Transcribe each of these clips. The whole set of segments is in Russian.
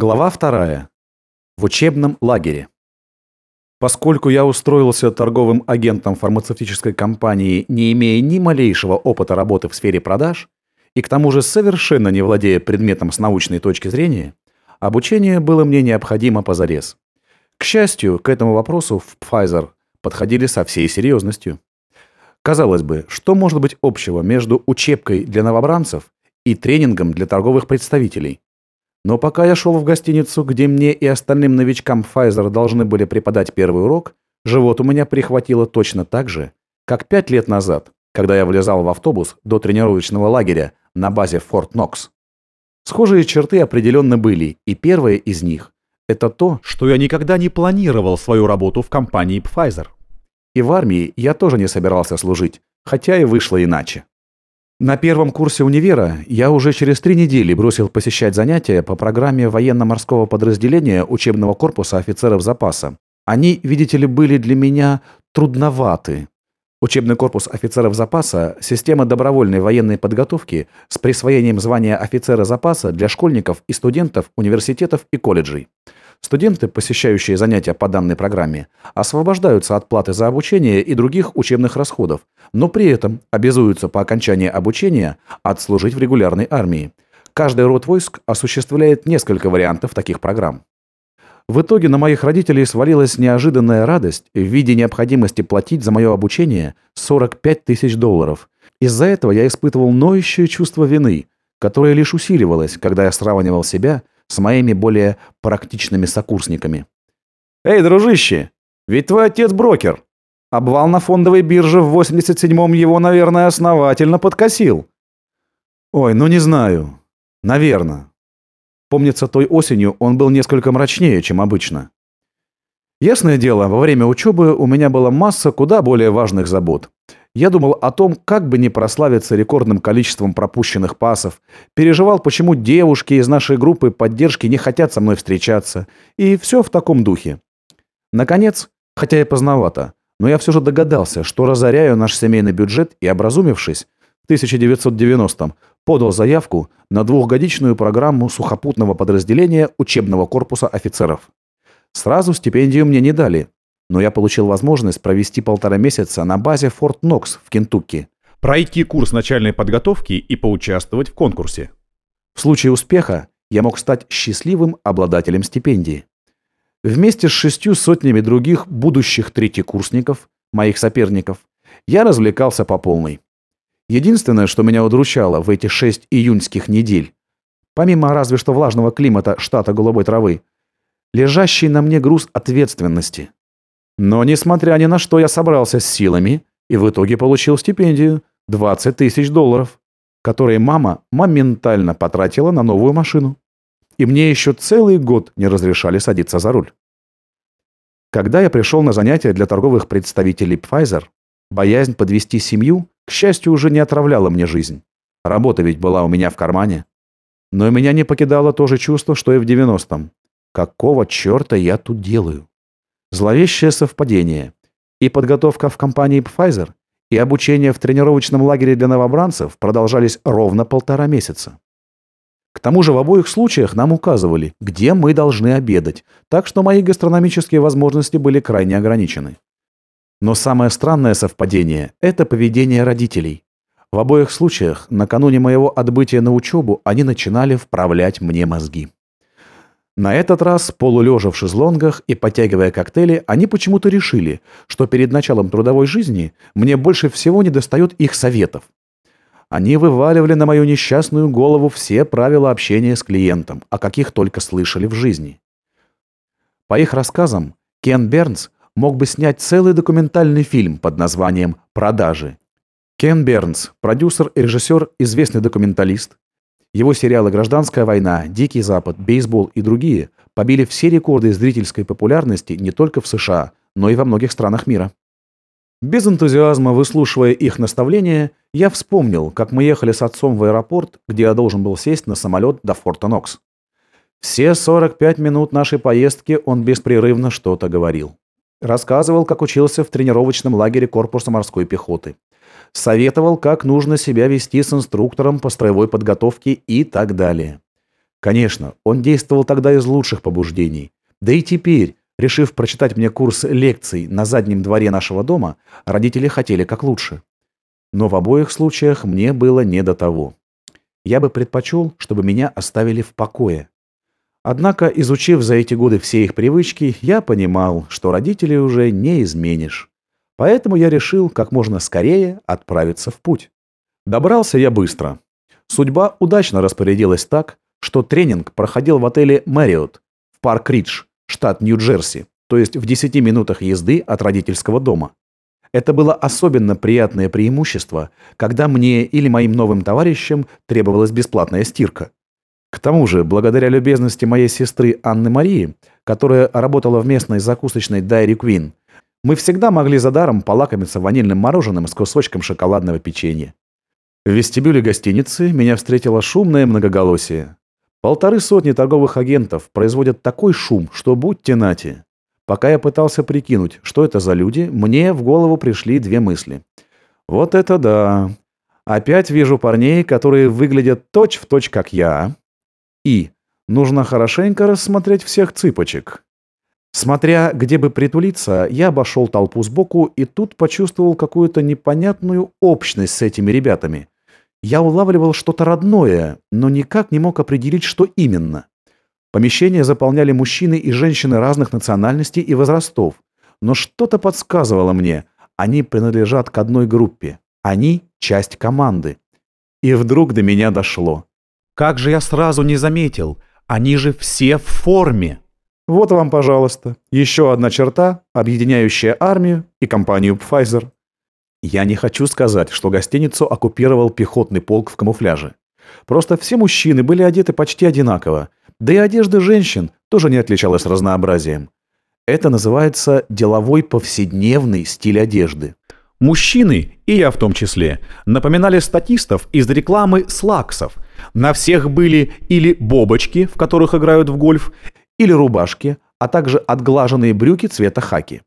Глава вторая. В учебном лагере. Поскольку я устроился торговым агентом фармацевтической компании, не имея ни малейшего опыта работы в сфере продаж, и к тому же совершенно не владея предметом с научной точки зрения, обучение было мне необходимо позарез. К счастью, к этому вопросу в Pfizer подходили со всей серьезностью. Казалось бы, что может быть общего между учебкой для новобранцев и тренингом для торговых представителей? Но пока я шел в гостиницу, где мне и остальным новичкам Pfizer должны были преподать первый урок, живот у меня прихватило точно так же, как пять лет назад, когда я влезал в автобус до тренировочного лагеря на базе Форт Нокс. Схожие черты определенно были, и первая из них – это то, что я никогда не планировал свою работу в компании Pfizer. И в армии я тоже не собирался служить, хотя и вышло иначе. На первом курсе универа я уже через три недели бросил посещать занятия по программе военно-морского подразделения учебного корпуса офицеров запаса. Они, видите ли, были для меня трудноваты. Учебный корпус офицеров запаса – система добровольной военной подготовки с присвоением звания офицера запаса для школьников и студентов университетов и колледжей. Студенты, посещающие занятия по данной программе, освобождаются от платы за обучение и других учебных расходов, но при этом обязуются по окончании обучения отслужить в регулярной армии. Каждый род войск осуществляет несколько вариантов таких программ. В итоге на моих родителей свалилась неожиданная радость в виде необходимости платить за мое обучение 45 тысяч долларов. Из-за этого я испытывал ноющее чувство вины, которое лишь усиливалось, когда я сравнивал себя с моими более практичными сокурсниками. «Эй, дружище, ведь твой отец брокер. Обвал на фондовой бирже в 87-м его, наверное, основательно подкосил». «Ой, ну не знаю. Наверное. Помнится, той осенью он был несколько мрачнее, чем обычно. Ясное дело, во время учебы у меня была масса куда более важных забот. Я думал о том, как бы не прославиться рекордным количеством пропущенных пасов, переживал, почему девушки из нашей группы поддержки не хотят со мной встречаться, и все в таком духе. Наконец, хотя и поздновато, но я все же догадался, что разоряю наш семейный бюджет и, образумившись, в 1990-м подал заявку на двухгодичную программу сухопутного подразделения учебного корпуса офицеров. Сразу стипендию мне не дали, но я получил возможность провести полтора месяца на базе Форт Нокс в Кентукки. Пройти курс начальной подготовки и поучаствовать в конкурсе. В случае успеха я мог стать счастливым обладателем стипендии. Вместе с шестью сотнями других будущих третьекурсников, моих соперников, я развлекался по полной. Единственное, что меня удручало в эти шесть июньских недель, помимо разве что влажного климата штата голубой травы, лежащий на мне груз ответственности – но, несмотря ни на что, я собрался с силами и в итоге получил стипендию 20 тысяч долларов, которые мама моментально потратила на новую машину. И мне еще целый год не разрешали садиться за руль. Когда я пришел на занятия для торговых представителей Pfizer, боязнь подвести семью, к счастью, уже не отравляла мне жизнь. Работа ведь была у меня в кармане. Но меня не покидало то же чувство, что и в 90-м. Какого черта я тут делаю? Зловещее совпадение. И подготовка в компании Pfizer, и обучение в тренировочном лагере для новобранцев продолжались ровно полтора месяца. К тому же в обоих случаях нам указывали, где мы должны обедать, так что мои гастрономические возможности были крайне ограничены. Но самое странное совпадение – это поведение родителей. В обоих случаях, накануне моего отбытия на учебу, они начинали вправлять мне мозги. На этот раз, полулежа в шезлонгах и подтягивая коктейли, они почему-то решили, что перед началом трудовой жизни мне больше всего недостает их советов. Они вываливали на мою несчастную голову все правила общения с клиентом, о каких только слышали в жизни. По их рассказам, Кен Бернс мог бы снять целый документальный фильм под названием «Продажи». Кен Бернс, продюсер и режиссер, известный документалист, его сериалы «Гражданская война», «Дикий Запад», «Бейсбол» и другие побили все рекорды зрительской популярности не только в США, но и во многих странах мира. Без энтузиазма выслушивая их наставления, я вспомнил, как мы ехали с отцом в аэропорт, где я должен был сесть на самолет до Форта Нокс. Все 45 минут нашей поездки он беспрерывно что-то говорил. Рассказывал, как учился в тренировочном лагере корпуса морской пехоты советовал, как нужно себя вести с инструктором по строевой подготовке и так далее. Конечно, он действовал тогда из лучших побуждений. Да и теперь, решив прочитать мне курс лекций на заднем дворе нашего дома, родители хотели как лучше. Но в обоих случаях мне было не до того. Я бы предпочел, чтобы меня оставили в покое. Однако, изучив за эти годы все их привычки, я понимал, что родителей уже не изменишь. Поэтому я решил как можно скорее отправиться в путь. Добрался я быстро. Судьба удачно распорядилась так, что тренинг проходил в отеле «Мэриот» в Парк-Ридж, штат Нью-Джерси, то есть в 10 минутах езды от родительского дома. Это было особенно приятное преимущество, когда мне или моим новым товарищам требовалась бесплатная стирка. К тому же, благодаря любезности моей сестры Анны Марии, которая работала в местной закусочной Dairy Queen, мы всегда могли за даром полакомиться ванильным мороженым с кусочком шоколадного печенья. В вестибюле гостиницы меня встретило шумное многоголосие. Полторы сотни торговых агентов производят такой шум, что будьте нати. Пока я пытался прикинуть, что это за люди, мне в голову пришли две мысли. Вот это да. Опять вижу парней, которые выглядят точь-в-точь, точь, как я. И нужно хорошенько рассмотреть всех цыпочек. Смотря где бы притулиться, я обошел толпу сбоку и тут почувствовал какую-то непонятную общность с этими ребятами. Я улавливал что-то родное, но никак не мог определить, что именно. Помещение заполняли мужчины и женщины разных национальностей и возрастов, но что-то подсказывало мне, они принадлежат к одной группе, они – часть команды. И вдруг до меня дошло. Как же я сразу не заметил, они же все в форме. Вот вам, пожалуйста, еще одна черта, объединяющая армию и компанию Pfizer. Я не хочу сказать, что гостиницу оккупировал пехотный полк в камуфляже. Просто все мужчины были одеты почти одинаково, да и одежда женщин тоже не отличалась разнообразием. Это называется деловой повседневный стиль одежды. Мужчины, и я в том числе, напоминали статистов из рекламы слаксов. На всех были или бобочки, в которых играют в гольф, или рубашки, а также отглаженные брюки цвета хаки.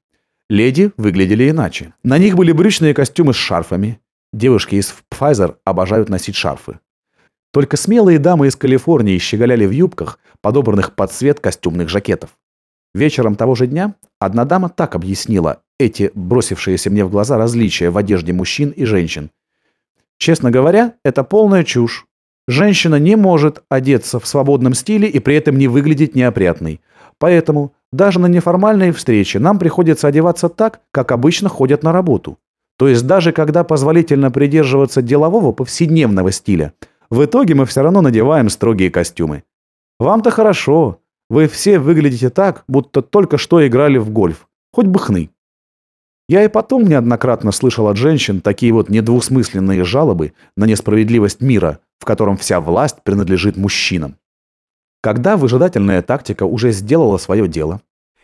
Леди выглядели иначе. На них были брючные костюмы с шарфами. Девушки из Pfizer обожают носить шарфы. Только смелые дамы из Калифорнии щеголяли в юбках, подобранных под цвет костюмных жакетов. Вечером того же дня одна дама так объяснила эти бросившиеся мне в глаза различия в одежде мужчин и женщин. Честно говоря, это полная чушь. Женщина не может одеться в свободном стиле и при этом не выглядеть неопрятной. Поэтому даже на неформальные встречи нам приходится одеваться так, как обычно ходят на работу. То есть даже когда позволительно придерживаться делового повседневного стиля, в итоге мы все равно надеваем строгие костюмы. Вам-то хорошо. Вы все выглядите так, будто только что играли в гольф. Хоть бы хны. Я и потом неоднократно слышал от женщин такие вот недвусмысленные жалобы на несправедливость мира, в котором вся власть принадлежит мужчинам. Когда выжидательная тактика уже сделала свое дело,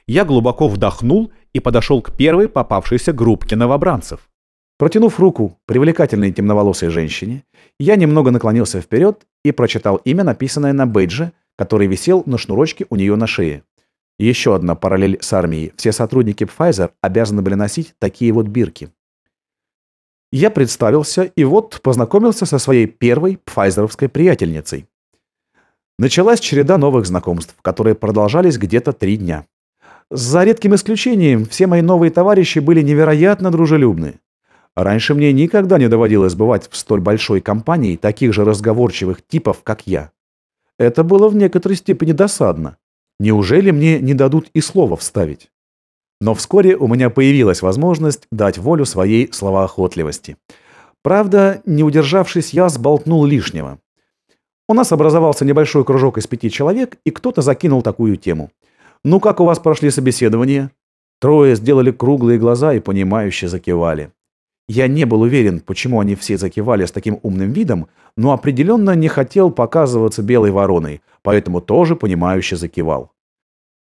я глубоко вдохнул и подошел к первой попавшейся группке новобранцев. Протянув руку привлекательной темноволосой женщине, я немного наклонился вперед и прочитал имя, написанное на бейдже, который висел на шнурочке у нее на шее. Еще одна параллель с армией. Все сотрудники Pfizer обязаны были носить такие вот бирки. Я представился и вот познакомился со своей первой пфайзеровской приятельницей. Началась череда новых знакомств, которые продолжались где-то три дня. За редким исключением, все мои новые товарищи были невероятно дружелюбны. Раньше мне никогда не доводилось бывать в столь большой компании таких же разговорчивых типов, как я. Это было в некоторой степени досадно. Неужели мне не дадут и слова вставить? Но вскоре у меня появилась возможность дать волю своей словоохотливости. Правда, не удержавшись, я сболтнул лишнего. У нас образовался небольшой кружок из пяти человек, и кто-то закинул такую тему. «Ну, как у вас прошли собеседования?» Трое сделали круглые глаза и понимающе закивали. Я не был уверен, почему они все закивали с таким умным видом, но определенно не хотел показываться белой вороной, поэтому тоже понимающе закивал.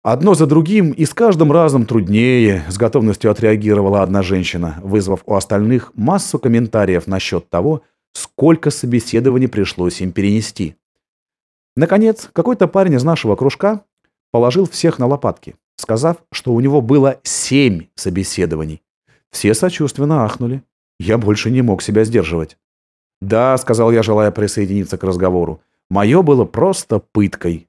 Одно за другим и с каждым разом труднее, с готовностью отреагировала одна женщина, вызвав у остальных массу комментариев насчет того, сколько собеседований пришлось им перенести. Наконец, какой-то парень из нашего кружка положил всех на лопатки, сказав, что у него было семь собеседований. Все сочувственно ахнули. Я больше не мог себя сдерживать. «Да», — сказал я, желая присоединиться к разговору, Мое было просто пыткой.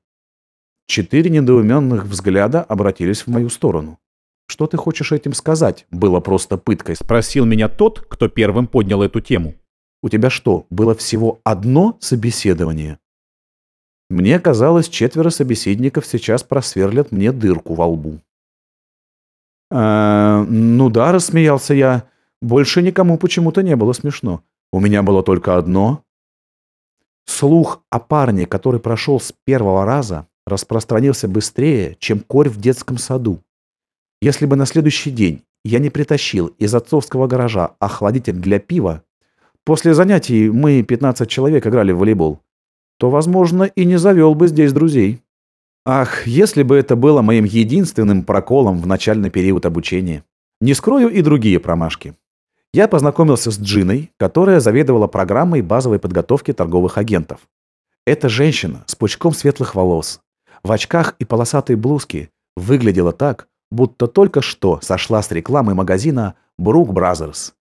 Четыре недоуменных взгляда обратились в мою сторону. «Что ты хочешь этим сказать?» «Было просто пыткой», — Спросил меня тот, кто первым поднял эту тему. «У тебя что, было всего одно собеседование?» Мне казалось, четверо собеседников сейчас просверлят мне дырку во лбу. «Э, «Ну да», — рассмеялся я. «Больше никому почему-то не было смешно. У меня было только одно». Слух о парне, который прошел с первого раза, распространился быстрее, чем корь в детском саду. Если бы на следующий день я не притащил из отцовского гаража охладитель для пива, после занятий мы, 15 человек, играли в волейбол, то, возможно, и не завел бы здесь друзей. Ах, если бы это было моим единственным проколом в начальный период обучения. Не скрою и другие промашки. Я познакомился с Джиной, которая заведовала программой базовой подготовки торговых агентов. Эта женщина с пучком светлых волос, в очках и полосатой блузке выглядела так, будто только что сошла с рекламы магазина Brooks Brothers.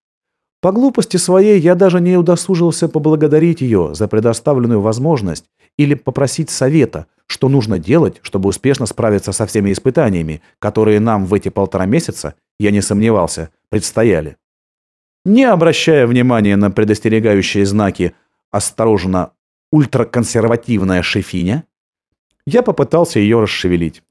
По глупости своей я даже не удосужился поблагодарить ее за предоставленную возможность или попросить совета, что нужно делать, чтобы успешно справиться со всеми испытаниями, которые нам в эти полтора месяца, я не сомневался, предстояли. Не обращая внимания на предостерегающие знаки «Осторожно, ультраконсервативная шефиня», я попытался ее расшевелить.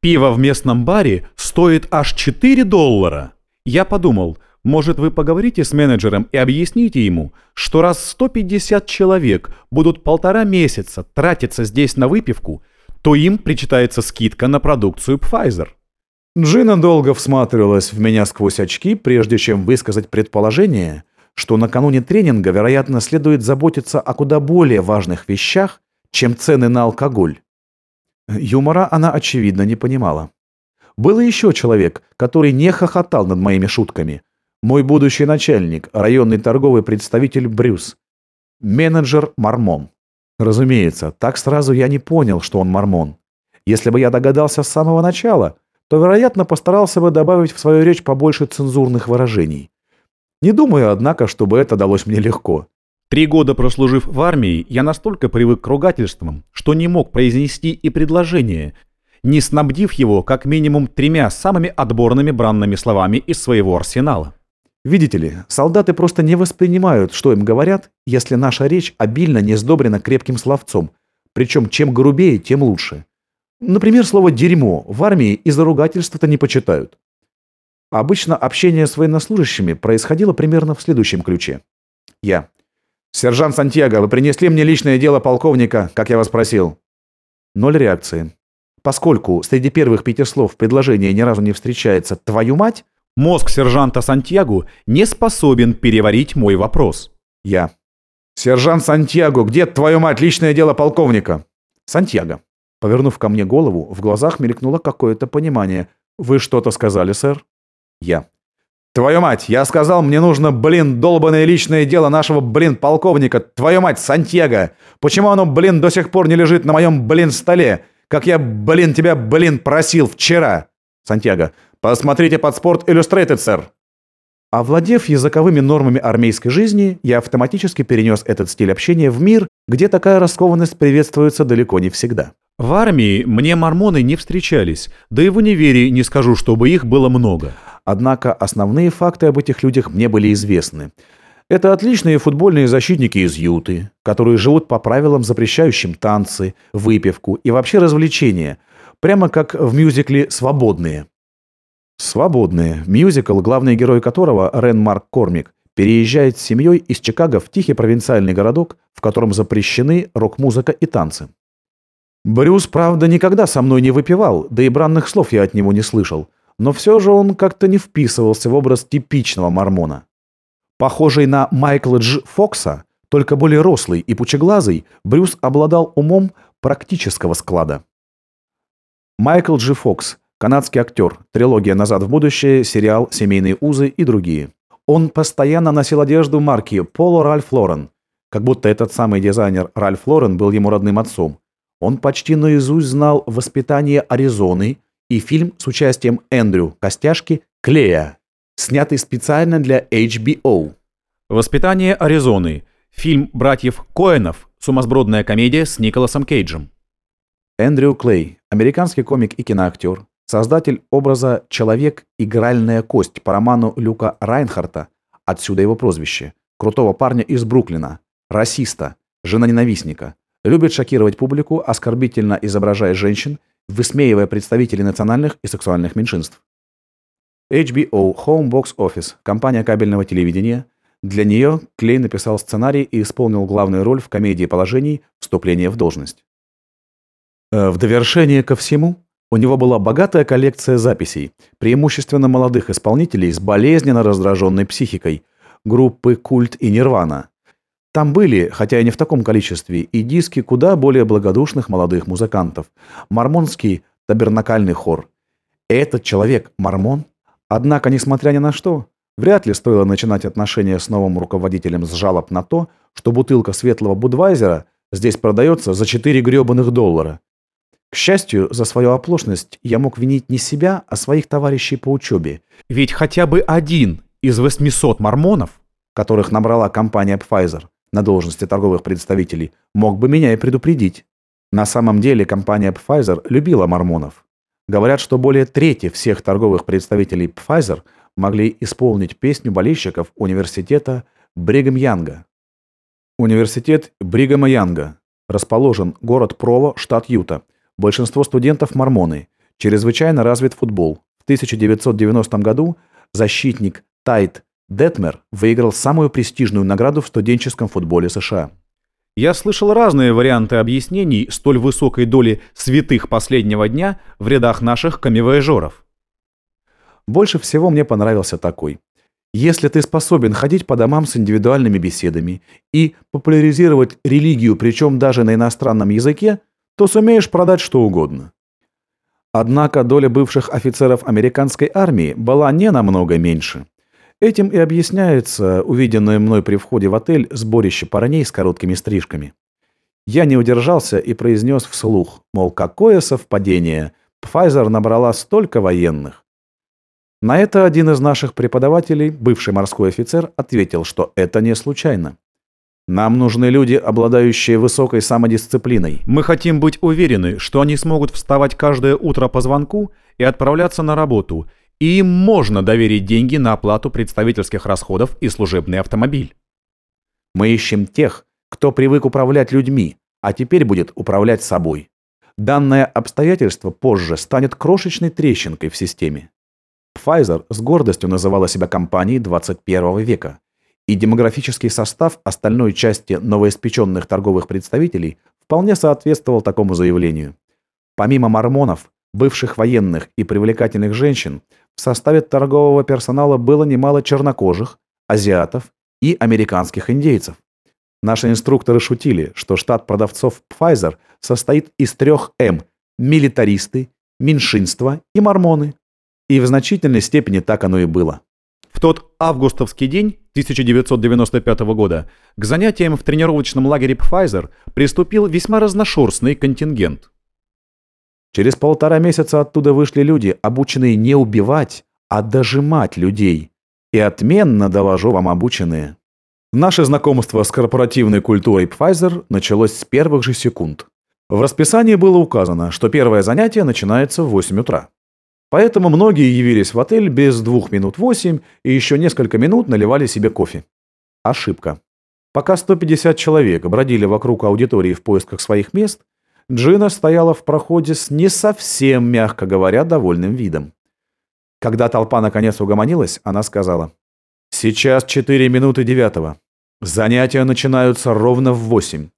Пиво в местном баре стоит аж 4 доллара. Я подумал, может вы поговорите с менеджером и объясните ему, что раз 150 человек будут полтора месяца тратиться здесь на выпивку, то им причитается скидка на продукцию Pfizer. Джина долго всматривалась в меня сквозь очки, прежде чем высказать предположение, что накануне тренинга, вероятно, следует заботиться о куда более важных вещах, чем цены на алкоголь. Юмора она, очевидно, не понимала. Был еще человек, который не хохотал над моими шутками. Мой будущий начальник, районный торговый представитель Брюс. Менеджер Мормон. Разумеется, так сразу я не понял, что он мормон. Если бы я догадался с самого начала, то, вероятно, постарался бы добавить в свою речь побольше цензурных выражений. Не думаю, однако, чтобы это далось мне легко. Три года прослужив в армии, я настолько привык к ругательствам, что не мог произнести и предложение, не снабдив его как минимум тремя самыми отборными бранными словами из своего арсенала. Видите ли, солдаты просто не воспринимают, что им говорят, если наша речь обильно не сдобрена крепким словцом. Причем чем грубее, тем лучше. Например, слово «дерьмо» в армии из-за ругательства-то не почитают. Обычно общение с военнослужащими происходило примерно в следующем ключе. Я. «Сержант Сантьяго, вы принесли мне личное дело полковника, как я вас просил?» Ноль реакции. Поскольку среди первых пяти слов в предложении ни разу не встречается «твою мать», мозг сержанта Сантьяго не способен переварить мой вопрос. Я. «Сержант Сантьяго, где, твою мать, личное дело полковника?» Сантьяго. Повернув ко мне голову, в глазах мелькнуло какое-то понимание. «Вы что-то сказали, сэр?» Я. Твою мать, я сказал, мне нужно, блин, долбанное личное дело нашего, блин, полковника, твою мать, Сантьяго. Почему оно, блин, до сих пор не лежит на моем, блин, столе? Как я, блин, тебя, блин, просил вчера. Сантьяго, посмотрите под спорт Illustrated, сэр. Овладев языковыми нормами армейской жизни, я автоматически перенес этот стиль общения в мир, где такая раскованность приветствуется далеко не всегда. В армии мне мормоны не встречались, да и в универе не скажу, чтобы их было много. Однако основные факты об этих людях мне были известны. Это отличные футбольные защитники из Юты, которые живут по правилам, запрещающим танцы, выпивку и вообще развлечения, прямо как в мюзикле «Свободные». «Свободные» – мюзикл, главный герой которого, Рен Марк Кормик, переезжает с семьей из Чикаго в тихий провинциальный городок, в котором запрещены рок-музыка и танцы. Брюс, правда, никогда со мной не выпивал, да и бранных слов я от него не слышал – но все же он как-то не вписывался в образ типичного мормона. Похожий на Майкла Дж. Фокса, только более рослый и пучеглазый, Брюс обладал умом практического склада. Майкл Дж. Фокс, канадский актер, трилогия «Назад в будущее», сериал «Семейные узы» и другие. Он постоянно носил одежду марки Поло Ральф Лорен, как будто этот самый дизайнер Ральф Лорен был ему родным отцом. Он почти наизусть знал воспитание Аризоны, и фильм с участием Эндрю Костяшки «Клея», снятый специально для HBO. «Воспитание Аризоны» – фильм братьев Коэнов Сумасбродная комедия с Николасом Кейджем. Эндрю Клей, американский комик и киноактер, создатель образа «Человек. Игральная кость» по роману Люка Райнхарта, отсюда его прозвище, крутого парня из Бруклина, расиста, жена-ненавистника, любит шокировать публику, оскорбительно изображая женщин, высмеивая представителей национальных и сексуальных меньшинств. HBO Home Box Office, компания кабельного телевидения. Для нее Клей написал сценарий и исполнил главную роль в комедии положений «Вступление в должность». Э, в довершение ко всему, у него была богатая коллекция записей, преимущественно молодых исполнителей с болезненно раздраженной психикой, группы «Культ» и «Нирвана». Там были, хотя и не в таком количестве, и диски куда более благодушных молодых музыкантов. Мормонский табернакальный хор. Этот человек, мормон, Однако, несмотря ни на что, вряд ли стоило начинать отношения с новым руководителем с жалоб на то, что бутылка светлого Будвайзера здесь продается за 4 гребаных доллара. К счастью, за свою оплошность я мог винить не себя, а своих товарищей по учебе. Ведь хотя бы один из 800 мормонов, которых набрала компания Pfizer на должности торговых представителей, мог бы меня и предупредить. На самом деле компания Pfizer любила мормонов. Говорят, что более трети всех торговых представителей Pfizer могли исполнить песню болельщиков университета Бригам Янга. Университет Бригама Янга. Расположен город Прово, штат Юта. Большинство студентов мормоны. Чрезвычайно развит футбол. В 1990 году защитник Тайт Детмер выиграл самую престижную награду в студенческом футболе США. Я слышал разные варианты объяснений столь высокой доли святых последнего дня в рядах наших камевояжеров. Больше всего мне понравился такой. Если ты способен ходить по домам с индивидуальными беседами и популяризировать религию, причем даже на иностранном языке, то сумеешь продать что угодно. Однако доля бывших офицеров американской армии была не намного меньше – Этим и объясняется увиденное мной при входе в отель сборище парней с короткими стрижками. Я не удержался и произнес вслух, мол, какое совпадение, Pfizer набрала столько военных. На это один из наших преподавателей, бывший морской офицер, ответил, что это не случайно. Нам нужны люди, обладающие высокой самодисциплиной. Мы хотим быть уверены, что они смогут вставать каждое утро по звонку и отправляться на работу, и им можно доверить деньги на оплату представительских расходов и служебный автомобиль. Мы ищем тех, кто привык управлять людьми, а теперь будет управлять собой. Данное обстоятельство позже станет крошечной трещинкой в системе. Pfizer с гордостью называла себя компанией 21 века, и демографический состав остальной части новоиспеченных торговых представителей вполне соответствовал такому заявлению. Помимо мормонов, бывших военных и привлекательных женщин, в составе торгового персонала было немало чернокожих, азиатов и американских индейцев. Наши инструкторы шутили, что штат продавцов Pfizer состоит из трех М – милитаристы, меньшинства и мормоны. И в значительной степени так оно и было. В тот августовский день 1995 года к занятиям в тренировочном лагере Pfizer приступил весьма разношерстный контингент – Через полтора месяца оттуда вышли люди, обученные не убивать, а дожимать людей. И отменно доложу вам обученные. Наше знакомство с корпоративной культурой Pfizer началось с первых же секунд. В расписании было указано, что первое занятие начинается в 8 утра. Поэтому многие явились в отель без двух минут восемь и еще несколько минут наливали себе кофе. Ошибка. Пока 150 человек бродили вокруг аудитории в поисках своих мест, Джина стояла в проходе с не совсем, мягко говоря, довольным видом. Когда толпа наконец угомонилась, она сказала. «Сейчас 4 минуты девятого. Занятия начинаются ровно в 8.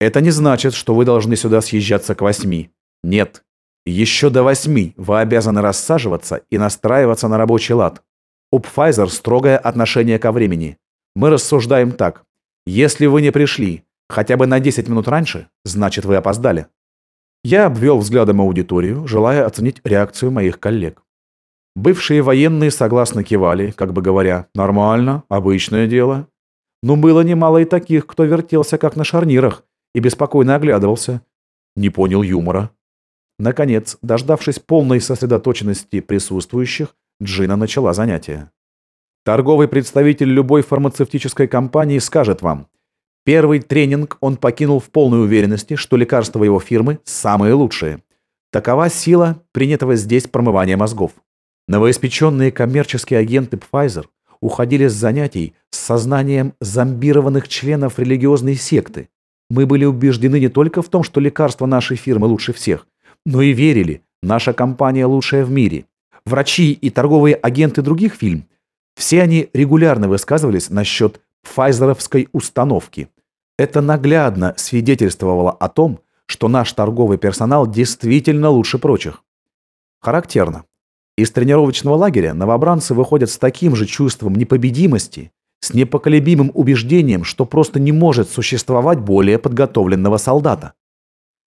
Это не значит, что вы должны сюда съезжаться к 8. Нет. Еще до 8 вы обязаны рассаживаться и настраиваться на рабочий лад. У Pfizer строгое отношение ко времени. Мы рассуждаем так. Если вы не пришли, Хотя бы на 10 минут раньше, значит вы опоздали. Я обвел взглядом аудиторию, желая оценить реакцию моих коллег. Бывшие военные согласно кивали, как бы говоря, нормально, обычное дело. Но было немало и таких, кто вертелся как на шарнирах и беспокойно оглядывался. Не понял юмора. Наконец, дождавшись полной сосредоточенности присутствующих, Джина начала занятие. Торговый представитель любой фармацевтической компании скажет вам – Первый тренинг он покинул в полной уверенности, что лекарства его фирмы самые лучшие. Такова сила принятого здесь промывания мозгов. Новоиспеченные коммерческие агенты Pfizer уходили с занятий с сознанием зомбированных членов религиозной секты. Мы были убеждены не только в том, что лекарства нашей фирмы лучше всех, но и верили, наша компания лучшая в мире. Врачи и торговые агенты других фильм, все они регулярно высказывались насчет пфайзеровской установки. Это наглядно свидетельствовало о том, что наш торговый персонал действительно лучше прочих. Характерно. Из тренировочного лагеря новобранцы выходят с таким же чувством непобедимости, с непоколебимым убеждением, что просто не может существовать более подготовленного солдата.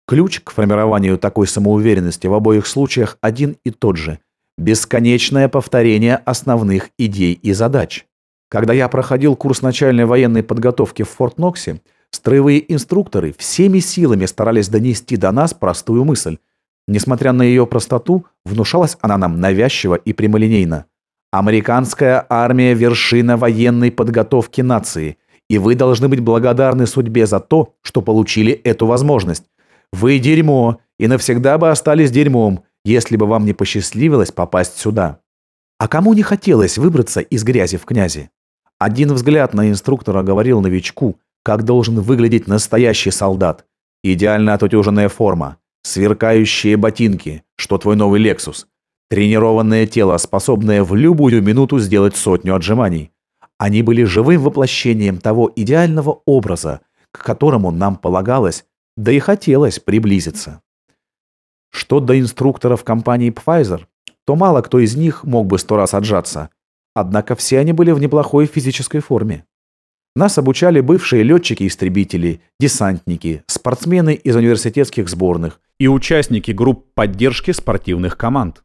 Ключ к формированию такой самоуверенности в обоих случаях один и тот же – бесконечное повторение основных идей и задач. Когда я проходил курс начальной военной подготовки в Форт Ноксе, строевые инструкторы всеми силами старались донести до нас простую мысль. Несмотря на ее простоту, внушалась она нам навязчиво и прямолинейно. Американская армия – вершина военной подготовки нации, и вы должны быть благодарны судьбе за то, что получили эту возможность. Вы дерьмо, и навсегда бы остались дерьмом, если бы вам не посчастливилось попасть сюда. А кому не хотелось выбраться из грязи в князи? Один взгляд на инструктора говорил новичку, как должен выглядеть настоящий солдат. Идеально отутюженная форма, сверкающие ботинки, что твой новый Лексус, тренированное тело, способное в любую минуту сделать сотню отжиманий. Они были живым воплощением того идеального образа, к которому нам полагалось, да и хотелось приблизиться. Что до инструкторов компании Pfizer, то мало кто из них мог бы сто раз отжаться – Однако все они были в неплохой физической форме. Нас обучали бывшие летчики-истребители, десантники, спортсмены из университетских сборных и участники групп поддержки спортивных команд.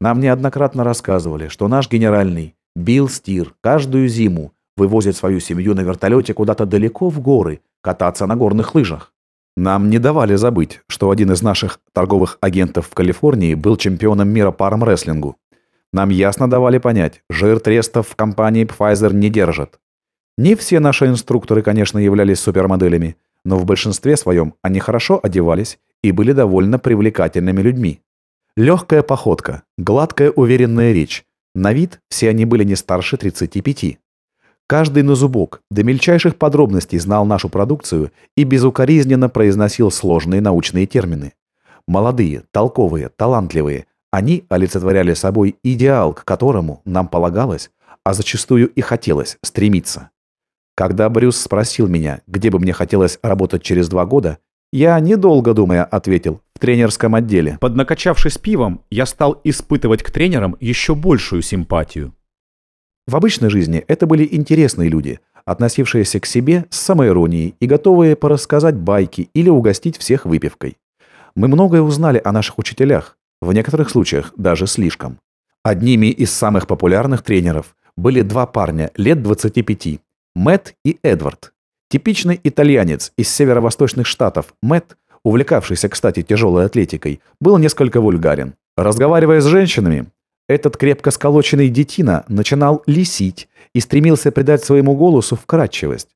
Нам неоднократно рассказывали, что наш генеральный Билл Стир каждую зиму вывозит свою семью на вертолете куда-то далеко в горы кататься на горных лыжах. Нам не давали забыть, что один из наших торговых агентов в Калифорнии был чемпионом мира по армрестлингу. Нам ясно давали понять, жир трестов в компании Pfizer не держит. Не все наши инструкторы, конечно, являлись супермоделями, но в большинстве своем они хорошо одевались и были довольно привлекательными людьми. Легкая походка, гладкая уверенная речь. На вид все они были не старше 35. Каждый на зубок, до мельчайших подробностей знал нашу продукцию и безукоризненно произносил сложные научные термины. Молодые, толковые, талантливые, они олицетворяли собой идеал, к которому нам полагалось, а зачастую и хотелось стремиться. Когда Брюс спросил меня, где бы мне хотелось работать через два года, я, недолго думая, ответил – в тренерском отделе. Поднакачавшись пивом, я стал испытывать к тренерам еще большую симпатию. В обычной жизни это были интересные люди, относившиеся к себе с самоиронией и готовые порассказать байки или угостить всех выпивкой. Мы многое узнали о наших учителях, в некоторых случаях даже слишком. Одними из самых популярных тренеров были два парня лет 25 – Мэтт и Эдвард. Типичный итальянец из северо-восточных штатов Мэтт, увлекавшийся, кстати, тяжелой атлетикой, был несколько вульгарен. Разговаривая с женщинами, этот крепко сколоченный детина начинал лисить и стремился придать своему голосу вкрадчивость.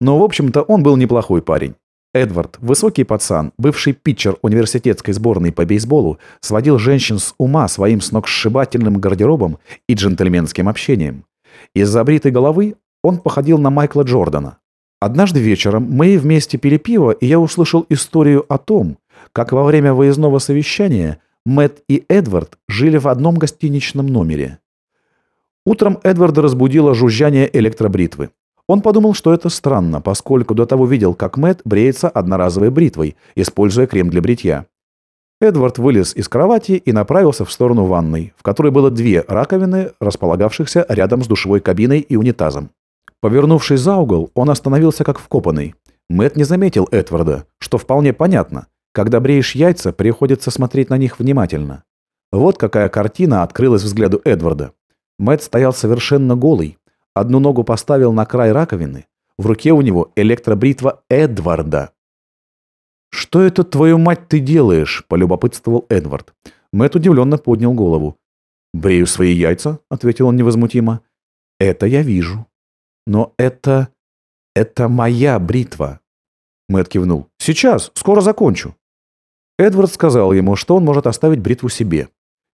Но, в общем-то, он был неплохой парень. Эдвард, высокий пацан, бывший питчер университетской сборной по бейсболу, сводил женщин с ума своим сногсшибательным гардеробом и джентльменским общением. Из-за бритой головы он походил на Майкла Джордана. Однажды вечером мы вместе пили пиво, и я услышал историю о том, как во время выездного совещания Мэтт и Эдвард жили в одном гостиничном номере. Утром Эдварда разбудило жужжание электробритвы. Он подумал, что это странно, поскольку до того видел, как Мэтт бреется одноразовой бритвой, используя крем для бритья. Эдвард вылез из кровати и направился в сторону ванной, в которой было две раковины, располагавшихся рядом с душевой кабиной и унитазом. Повернувшись за угол, он остановился как вкопанный. Мэтт не заметил Эдварда, что вполне понятно. Когда бреешь яйца, приходится смотреть на них внимательно. Вот какая картина открылась взгляду Эдварда. Мэтт стоял совершенно голый, Одну ногу поставил на край раковины. В руке у него электробритва Эдварда. «Что это, твою мать, ты делаешь?» – полюбопытствовал Эдвард. Мэтт удивленно поднял голову. «Брею свои яйца», – ответил он невозмутимо. «Это я вижу. Но это... «Это моя бритва!» Мэтт кивнул. «Сейчас, скоро закончу». Эдвард сказал ему, что он может оставить бритву себе.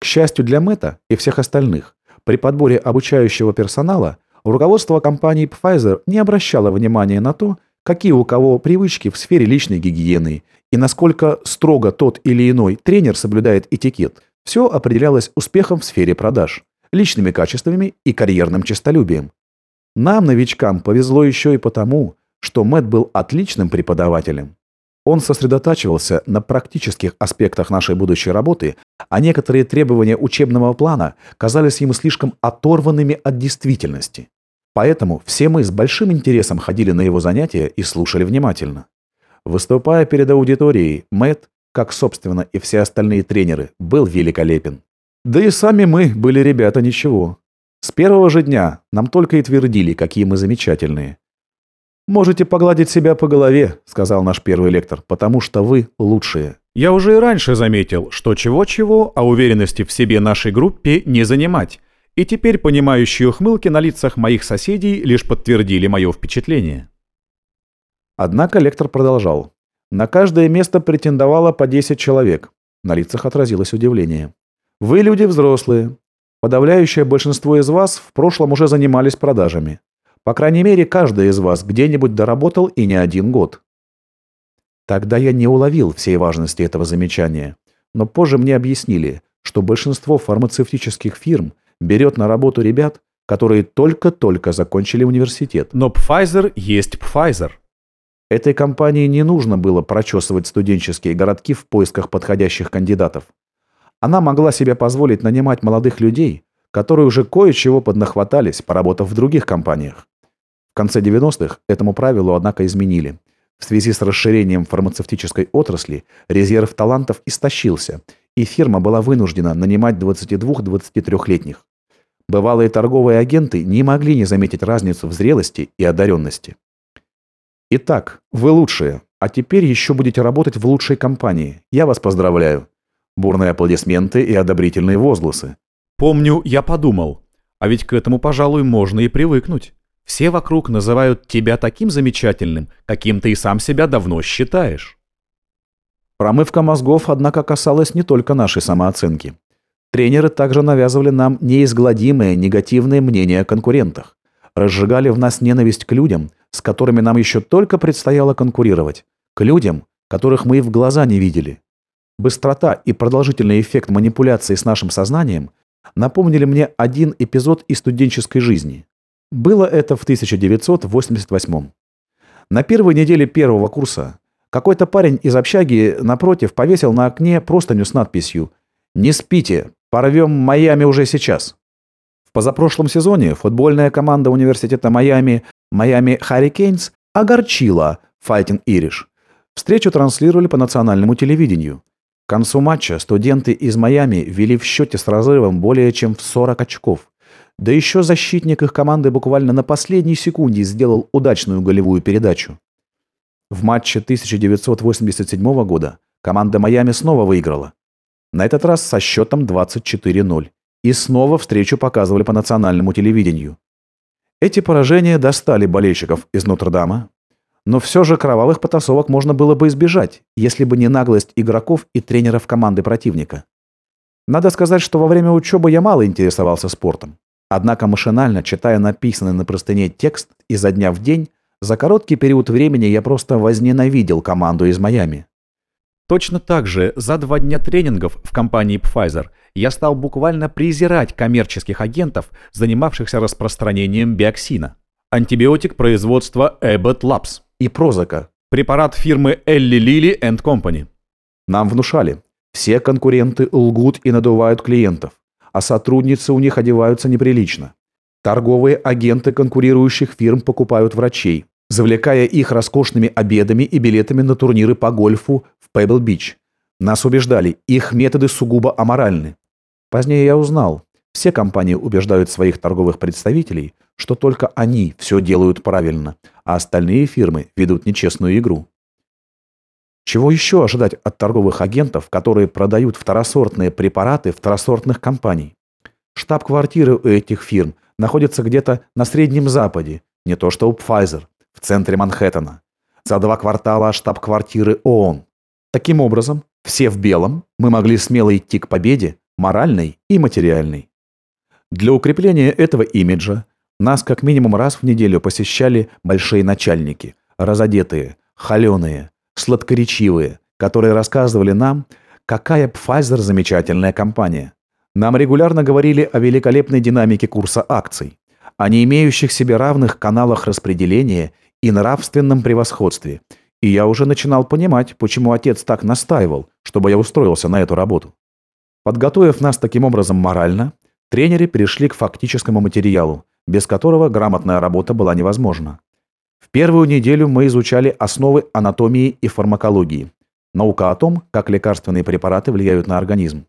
К счастью для Мэтта и всех остальных, при подборе обучающего персонала руководство компании Pfizer не обращало внимания на то, какие у кого привычки в сфере личной гигиены и насколько строго тот или иной тренер соблюдает этикет. Все определялось успехом в сфере продаж, личными качествами и карьерным честолюбием. Нам, новичкам, повезло еще и потому, что Мэтт был отличным преподавателем. Он сосредотачивался на практических аспектах нашей будущей работы, а некоторые требования учебного плана казались ему слишком оторванными от действительности. Поэтому все мы с большим интересом ходили на его занятия и слушали внимательно. Выступая перед аудиторией, Мэтт, как, собственно, и все остальные тренеры, был великолепен. Да и сами мы были ребята ничего. С первого же дня нам только и твердили, какие мы замечательные. «Можете погладить себя по голове», — сказал наш первый лектор, «потому что вы лучшие». Я уже и раньше заметил, что чего-чего, а уверенности в себе нашей группе не занимать. И теперь понимающие ухмылки на лицах моих соседей лишь подтвердили мое впечатление. Однако лектор продолжал. На каждое место претендовало по 10 человек. На лицах отразилось удивление. Вы люди взрослые. Подавляющее большинство из вас в прошлом уже занимались продажами. По крайней мере, каждый из вас где-нибудь доработал и не один год. Тогда я не уловил всей важности этого замечания, но позже мне объяснили, что большинство фармацевтических фирм берет на работу ребят, которые только-только закончили университет. Но Pfizer есть Pfizer. Этой компании не нужно было прочесывать студенческие городки в поисках подходящих кандидатов. Она могла себе позволить нанимать молодых людей, которые уже кое-чего поднахватались, поработав в других компаниях. Конце 90-х этому правилу, однако, изменили. В связи с расширением фармацевтической отрасли резерв талантов истощился, и фирма была вынуждена нанимать 22-23-летних. Бывалые торговые агенты не могли не заметить разницу в зрелости и одаренности. Итак, вы лучшие, а теперь еще будете работать в лучшей компании. Я вас поздравляю. Бурные аплодисменты и одобрительные возгласы. Помню, я подумал, а ведь к этому, пожалуй, можно и привыкнуть. Все вокруг называют тебя таким замечательным, каким ты и сам себя давно считаешь. Промывка мозгов, однако, касалась не только нашей самооценки. Тренеры также навязывали нам неизгладимое негативное мнение о конкурентах. Разжигали в нас ненависть к людям, с которыми нам еще только предстояло конкурировать. К людям, которых мы и в глаза не видели. Быстрота и продолжительный эффект манипуляции с нашим сознанием напомнили мне один эпизод из студенческой жизни. Было это в 1988 На первой неделе первого курса какой-то парень из общаги напротив повесил на окне простыню с надписью «Не спите, порвем Майами уже сейчас». В позапрошлом сезоне футбольная команда университета Майами Майами Харрикейнс огорчила Fighting Irish. Встречу транслировали по национальному телевидению. К концу матча студенты из Майами вели в счете с разрывом более чем в 40 очков. Да еще защитник их команды буквально на последней секунде сделал удачную голевую передачу. В матче 1987 года команда Майами снова выиграла. На этот раз со счетом 24-0. И снова встречу показывали по национальному телевидению. Эти поражения достали болельщиков из Нотр-Дама, но все же кровавых потасовок можно было бы избежать, если бы не наглость игроков и тренеров команды противника. Надо сказать, что во время учебы я мало интересовался спортом. Однако машинально, читая написанный на простыне текст изо дня в день, за короткий период времени я просто возненавидел команду из Майами. Точно так же за два дня тренингов в компании Pfizer я стал буквально презирать коммерческих агентов, занимавшихся распространением биоксина. Антибиотик производства Abbott Labs. И Прозака. Препарат фирмы Ellie Lilly Company. Нам внушали. Все конкуренты лгут и надувают клиентов а сотрудницы у них одеваются неприлично. Торговые агенты конкурирующих фирм покупают врачей, завлекая их роскошными обедами и билетами на турниры по гольфу в Пебл-Бич. Нас убеждали, их методы сугубо аморальны. Позднее я узнал, все компании убеждают своих торговых представителей, что только они все делают правильно, а остальные фирмы ведут нечестную игру. Чего еще ожидать от торговых агентов, которые продают второсортные препараты второсортных компаний? Штаб-квартиры у этих фирм находится где-то на Среднем Западе, не то что у Pfizer, в центре Манхэттена. За два квартала штаб-квартиры ООН. Таким образом, все в белом, мы могли смело идти к победе, моральной и материальной. Для укрепления этого имиджа нас как минимум раз в неделю посещали большие начальники, разодетые, холеные, сладкоречивые, которые рассказывали нам, какая Pfizer замечательная компания. Нам регулярно говорили о великолепной динамике курса акций, о не имеющих себе равных каналах распределения и нравственном превосходстве. И я уже начинал понимать, почему отец так настаивал, чтобы я устроился на эту работу. Подготовив нас таким образом морально, тренеры перешли к фактическому материалу, без которого грамотная работа была невозможна. В первую неделю мы изучали основы анатомии и фармакологии, наука о том, как лекарственные препараты влияют на организм.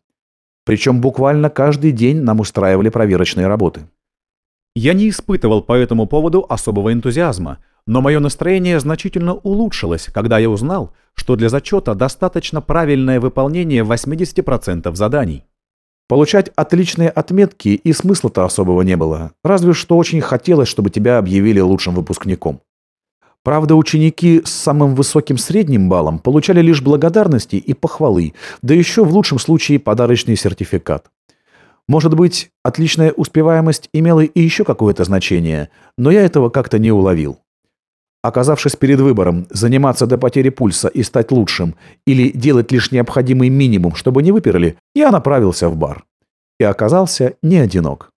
Причем буквально каждый день нам устраивали проверочные работы. Я не испытывал по этому поводу особого энтузиазма, но мое настроение значительно улучшилось, когда я узнал, что для зачета достаточно правильное выполнение 80% заданий. Получать отличные отметки и смысла-то особого не было, разве что очень хотелось, чтобы тебя объявили лучшим выпускником. Правда, ученики с самым высоким средним баллом получали лишь благодарности и похвалы, да еще в лучшем случае подарочный сертификат. Может быть, отличная успеваемость имела и еще какое-то значение, но я этого как-то не уловил. Оказавшись перед выбором, заниматься до потери пульса и стать лучшим, или делать лишь необходимый минимум, чтобы не выперли, я направился в бар. И оказался не одинок.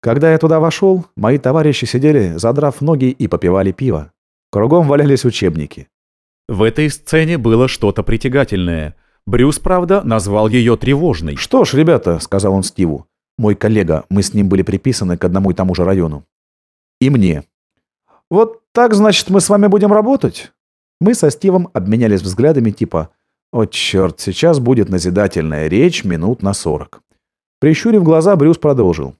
Когда я туда вошел, мои товарищи сидели, задрав ноги и попивали пиво. Кругом валялись учебники. В этой сцене было что-то притягательное. Брюс, правда, назвал ее тревожной. «Что ж, ребята», — сказал он Стиву, мой коллега, мы с ним были приписаны к одному и тому же району. И мне. «Вот так, значит, мы с вами будем работать?» Мы со Стивом обменялись взглядами типа «О, черт, сейчас будет назидательная речь минут на сорок». Прищурив глаза, Брюс продолжил.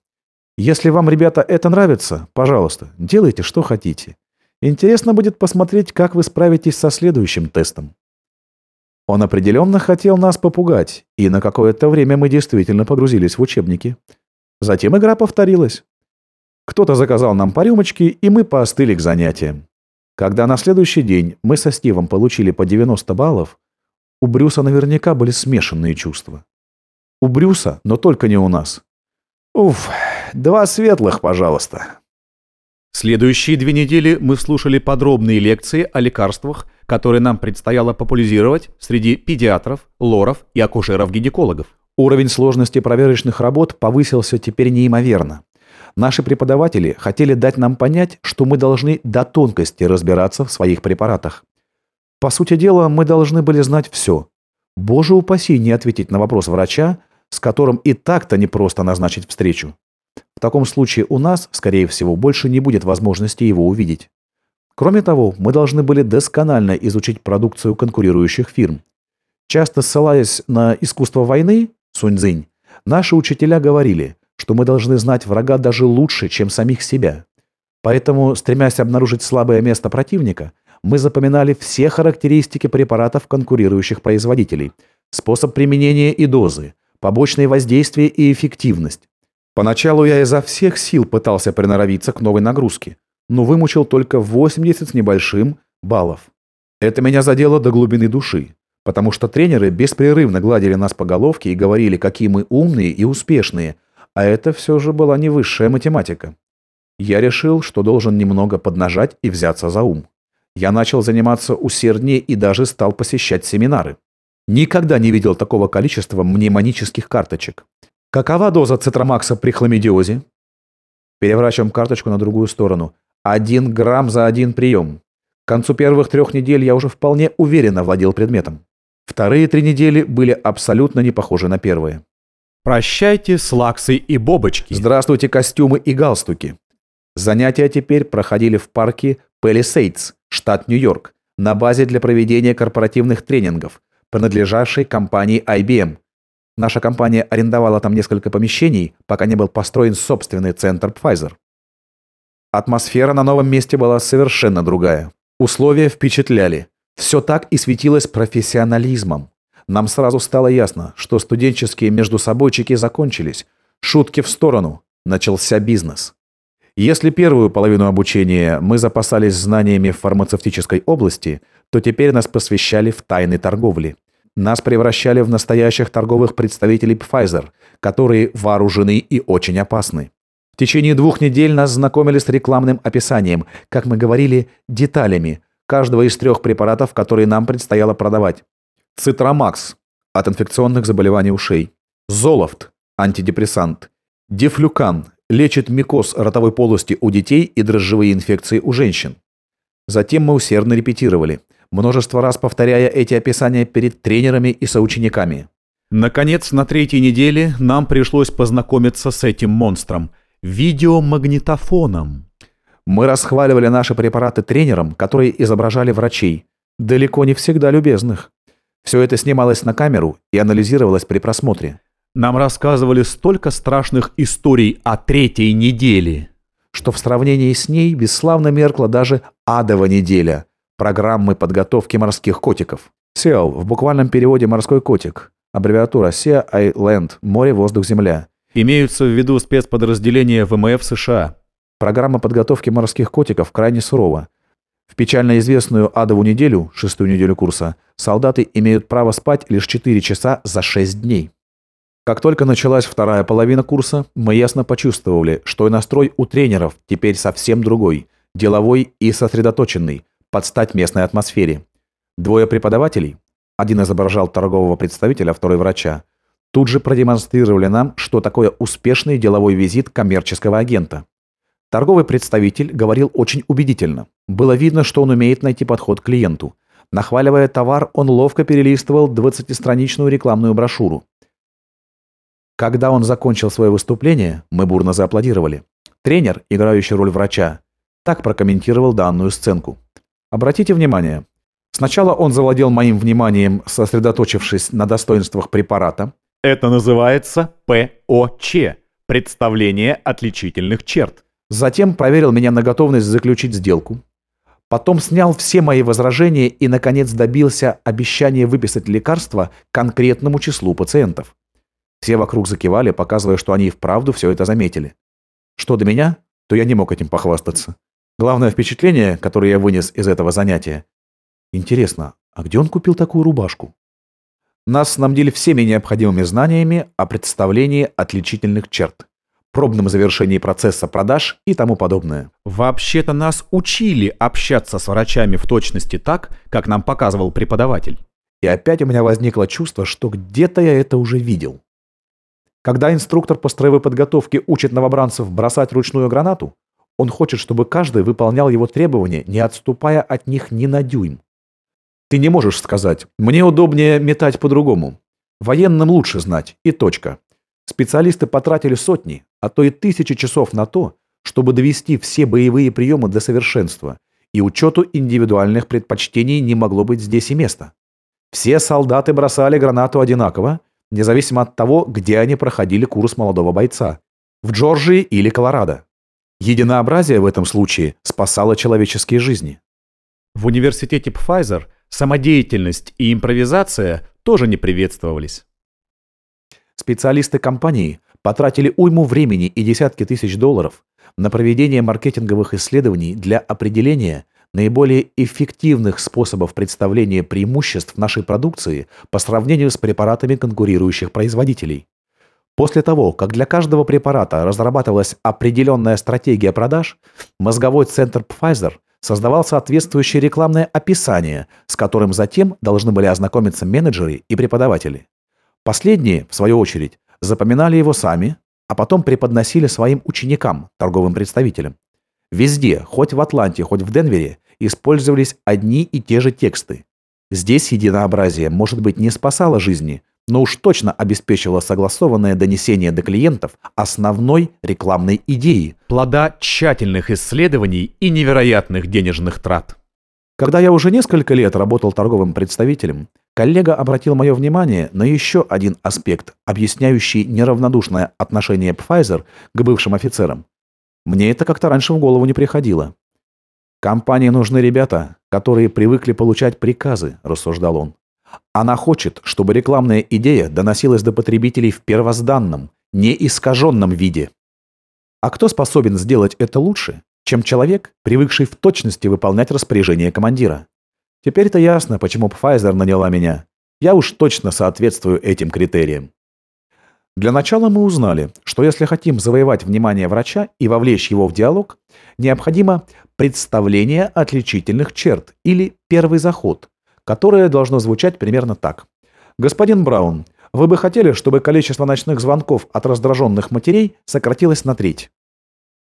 «Если вам, ребята, это нравится, пожалуйста, делайте, что хотите. Интересно будет посмотреть, как вы справитесь со следующим тестом». Он определенно хотел нас попугать, и на какое-то время мы действительно погрузились в учебники. Затем игра повторилась. Кто-то заказал нам по рюмочке, и мы поостыли к занятиям. Когда на следующий день мы со Стивом получили по 90 баллов, у Брюса наверняка были смешанные чувства. У Брюса, но только не у нас. Уф, два светлых, пожалуйста. Следующие две недели мы слушали подробные лекции о лекарствах, которые нам предстояло популяризировать среди педиатров, лоров и акушеров-гинекологов. Уровень сложности проверочных работ повысился теперь неимоверно. Наши преподаватели хотели дать нам понять, что мы должны до тонкости разбираться в своих препаратах. По сути дела, мы должны были знать все. Боже упаси не ответить на вопрос врача, с которым и так-то непросто назначить встречу. В таком случае у нас, скорее всего, больше не будет возможности его увидеть. Кроме того, мы должны были досконально изучить продукцию конкурирующих фирм. Часто ссылаясь на искусство войны, Суньцзинь, наши учителя говорили, что мы должны знать врага даже лучше, чем самих себя. Поэтому, стремясь обнаружить слабое место противника, мы запоминали все характеристики препаратов конкурирующих производителей, способ применения и дозы, побочные воздействия и эффективность. Поначалу я изо всех сил пытался приноровиться к новой нагрузке, но вымучил только 80 с небольшим баллов. Это меня задело до глубины души, потому что тренеры беспрерывно гладили нас по головке и говорили, какие мы умные и успешные – а это все же была не высшая математика. Я решил, что должен немного поднажать и взяться за ум. Я начал заниматься усерднее и даже стал посещать семинары. Никогда не видел такого количества мнемонических карточек. Какова доза цитромакса при хламидиозе? Переворачиваем карточку на другую сторону. Один грамм за один прием. К концу первых трех недель я уже вполне уверенно владел предметом. Вторые три недели были абсолютно не похожи на первые. Прощайте слаксы и бобочки. Здравствуйте костюмы и галстуки. Занятия теперь проходили в парке Palisades, штат Нью-Йорк, на базе для проведения корпоративных тренингов, принадлежавшей компании IBM. Наша компания арендовала там несколько помещений, пока не был построен собственный центр Pfizer. Атмосфера на новом месте была совершенно другая. Условия впечатляли. Все так и светилось профессионализмом. Нам сразу стало ясно, что студенческие междусобойчики закончились. Шутки в сторону. Начался бизнес. Если первую половину обучения мы запасались знаниями в фармацевтической области, то теперь нас посвящали в тайны торговли. Нас превращали в настоящих торговых представителей Pfizer, которые вооружены и очень опасны. В течение двух недель нас знакомили с рекламным описанием, как мы говорили, деталями каждого из трех препаратов, которые нам предстояло продавать. Цитромакс от инфекционных заболеваний ушей. Золофт – антидепрессант. Дефлюкан лечит микоз ротовой полости у детей и дрожжевые инфекции у женщин. Затем мы усердно репетировали, множество раз повторяя эти описания перед тренерами и соучениками. Наконец, на третьей неделе нам пришлось познакомиться с этим монстром – видеомагнитофоном. Мы расхваливали наши препараты тренерам, которые изображали врачей, далеко не всегда любезных. Все это снималось на камеру и анализировалось при просмотре. Нам рассказывали столько страшных историй о третьей неделе, что в сравнении с ней бесславно меркла даже адова неделя программы подготовки морских котиков. SEAL в буквальном переводе «морской котик». Аббревиатура Sea Island – море, воздух, земля. Имеются в виду спецподразделения ВМФ США. Программа подготовки морских котиков крайне сурова. В печально известную адову неделю, шестую неделю курса, солдаты имеют право спать лишь 4 часа за 6 дней. Как только началась вторая половина курса, мы ясно почувствовали, что и настрой у тренеров теперь совсем другой, деловой и сосредоточенный, под стать местной атмосфере. Двое преподавателей, один изображал торгового представителя, второй врача, тут же продемонстрировали нам, что такое успешный деловой визит коммерческого агента. Торговый представитель говорил очень убедительно. Было видно, что он умеет найти подход к клиенту. Нахваливая товар, он ловко перелистывал 20-страничную рекламную брошюру. Когда он закончил свое выступление, мы бурно зааплодировали. Тренер, играющий роль врача, так прокомментировал данную сценку. Обратите внимание. Сначала он завладел моим вниманием, сосредоточившись на достоинствах препарата. Это называется ПОЧ – представление отличительных черт. Затем проверил меня на готовность заключить сделку. Потом снял все мои возражения и, наконец, добился обещания выписать лекарства конкретному числу пациентов. Все вокруг закивали, показывая, что они и вправду все это заметили. Что до меня, то я не мог этим похвастаться. Главное впечатление, которое я вынес из этого занятия. Интересно, а где он купил такую рубашку? Нас снабдили всеми необходимыми знаниями о представлении отличительных черт, пробном завершении процесса продаж и тому подобное. Вообще-то нас учили общаться с врачами в точности так, как нам показывал преподаватель. И опять у меня возникло чувство, что где-то я это уже видел. Когда инструктор по строевой подготовке учит новобранцев бросать ручную гранату, он хочет, чтобы каждый выполнял его требования, не отступая от них ни на дюйм. Ты не можешь сказать «мне удобнее метать по-другому». Военным лучше знать, и точка. Специалисты потратили сотни, а то и тысячи часов на то, чтобы довести все боевые приемы до совершенства, и учету индивидуальных предпочтений не могло быть здесь и места. Все солдаты бросали гранату одинаково, независимо от того, где они проходили курс молодого бойца – в Джорджии или Колорадо. Единообразие в этом случае спасало человеческие жизни. В университете Pfizer самодеятельность и импровизация тоже не приветствовались. Специалисты компании потратили уйму времени и десятки тысяч долларов на проведение маркетинговых исследований для определения наиболее эффективных способов представления преимуществ нашей продукции по сравнению с препаратами конкурирующих производителей. После того, как для каждого препарата разрабатывалась определенная стратегия продаж, мозговой центр Pfizer создавал соответствующее рекламное описание, с которым затем должны были ознакомиться менеджеры и преподаватели. Последние, в свою очередь, запоминали его сами, а потом преподносили своим ученикам, торговым представителям. Везде, хоть в Атланте, хоть в Денвере, использовались одни и те же тексты. Здесь единообразие, может быть, не спасало жизни, но уж точно обеспечивало согласованное донесение до клиентов основной рекламной идеи. Плода тщательных исследований и невероятных денежных трат. Когда я уже несколько лет работал торговым представителем, коллега обратил мое внимание на еще один аспект, объясняющий неравнодушное отношение Pfizer к бывшим офицерам. Мне это как-то раньше в голову не приходило. «Компании нужны ребята, которые привыкли получать приказы», – рассуждал он. «Она хочет, чтобы рекламная идея доносилась до потребителей в первозданном, неискаженном виде». А кто способен сделать это лучше, чем человек, привыкший в точности выполнять распоряжение командира? Теперь-то ясно, почему Pfizer наняла меня. Я уж точно соответствую этим критериям. Для начала мы узнали, что если хотим завоевать внимание врача и вовлечь его в диалог, необходимо представление отличительных черт или первый заход, которое должно звучать примерно так. «Господин Браун, вы бы хотели, чтобы количество ночных звонков от раздраженных матерей сократилось на треть?»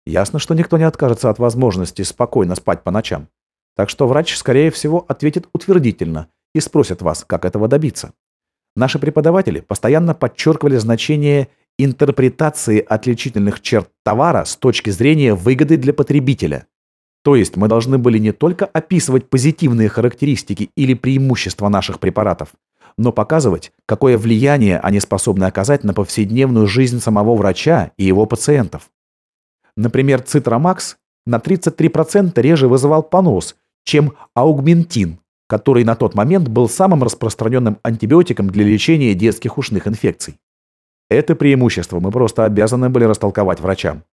Ясно, что никто не откажется от возможности спокойно спать по ночам. Так что врач, скорее всего, ответит утвердительно и спросит вас, как этого добиться. Наши преподаватели постоянно подчеркивали значение интерпретации отличительных черт товара с точки зрения выгоды для потребителя. То есть мы должны были не только описывать позитивные характеристики или преимущества наших препаратов, но показывать, какое влияние они способны оказать на повседневную жизнь самого врача и его пациентов. Например, цитромакс на 33% реже вызывал понос, чем аугментин, который на тот момент был самым распространенным антибиотиком для лечения детских ушных инфекций. Это преимущество мы просто обязаны были растолковать врачам.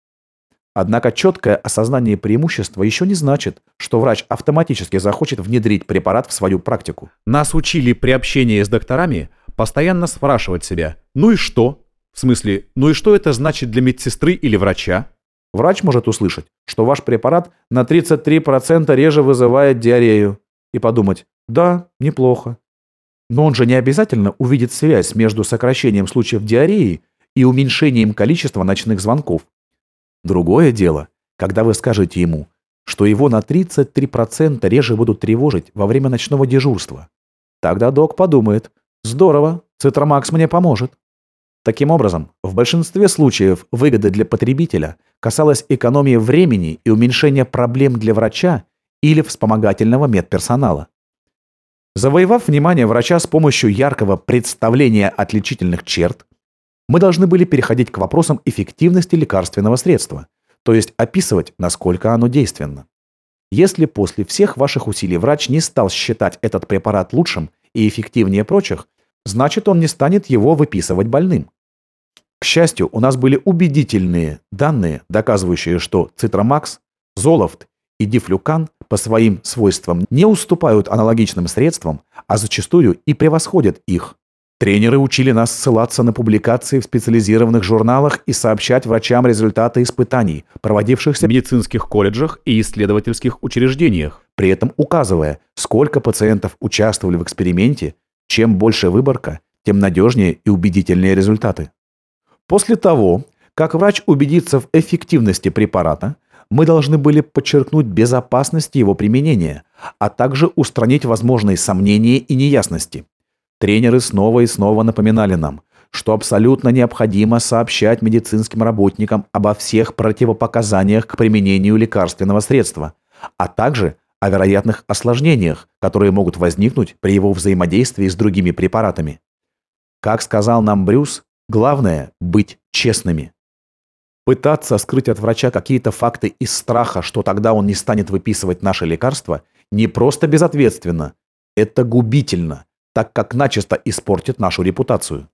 Однако четкое осознание преимущества еще не значит, что врач автоматически захочет внедрить препарат в свою практику. Нас учили при общении с докторами постоянно спрашивать себя «ну и что?» В смысле «ну и что это значит для медсестры или врача?» Врач может услышать, что ваш препарат на 33% реже вызывает диарею, и подумать «да, неплохо». Но он же не обязательно увидит связь между сокращением случаев диареи и уменьшением количества ночных звонков. Другое дело, когда вы скажете ему, что его на 33% реже будут тревожить во время ночного дежурства. Тогда док подумает «здорово, Цитромакс мне поможет». Таким образом, в большинстве случаев выгода для потребителя касалась экономии времени и уменьшения проблем для врача или вспомогательного медперсонала. Завоевав внимание врача с помощью яркого представления отличительных черт, мы должны были переходить к вопросам эффективности лекарственного средства, то есть описывать, насколько оно действенно. Если после всех ваших усилий врач не стал считать этот препарат лучшим и эффективнее прочих, значит он не станет его выписывать больным. К счастью, у нас были убедительные данные, доказывающие, что Цитромакс, Золофт и Дифлюкан по своим свойствам не уступают аналогичным средствам, а зачастую и превосходят их. Тренеры учили нас ссылаться на публикации в специализированных журналах и сообщать врачам результаты испытаний, проводившихся в медицинских колледжах и исследовательских учреждениях, при этом указывая, сколько пациентов участвовали в эксперименте, чем больше выборка, тем надежнее и убедительнее результаты. После того, как врач убедится в эффективности препарата, мы должны были подчеркнуть безопасность его применения, а также устранить возможные сомнения и неясности. Тренеры снова и снова напоминали нам, что абсолютно необходимо сообщать медицинским работникам обо всех противопоказаниях к применению лекарственного средства, а также о вероятных осложнениях, которые могут возникнуть при его взаимодействии с другими препаратами. Как сказал нам Брюс, главное – быть честными. Пытаться скрыть от врача какие-то факты из страха, что тогда он не станет выписывать наши лекарства, не просто безответственно, это губительно, так как начисто испортит нашу репутацию.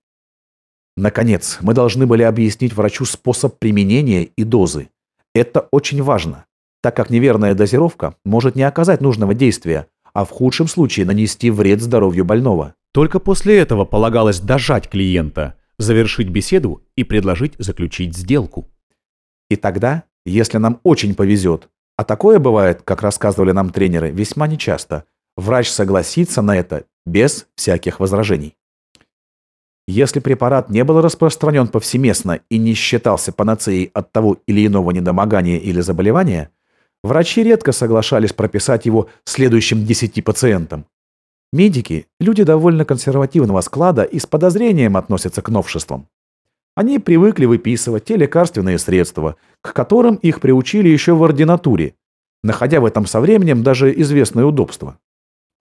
Наконец, мы должны были объяснить врачу способ применения и дозы. Это очень важно, так как неверная дозировка может не оказать нужного действия, а в худшем случае нанести вред здоровью больного. Только после этого полагалось дожать клиента, завершить беседу и предложить заключить сделку. И тогда, если нам очень повезет, а такое бывает, как рассказывали нам тренеры, весьма нечасто, врач согласится на это без всяких возражений. Если препарат не был распространен повсеместно и не считался панацеей от того или иного недомогания или заболевания, врачи редко соглашались прописать его следующим 10 пациентам. Медики – люди довольно консервативного склада и с подозрением относятся к новшествам. Они привыкли выписывать те лекарственные средства, к которым их приучили еще в ординатуре, находя в этом со временем даже известное удобство.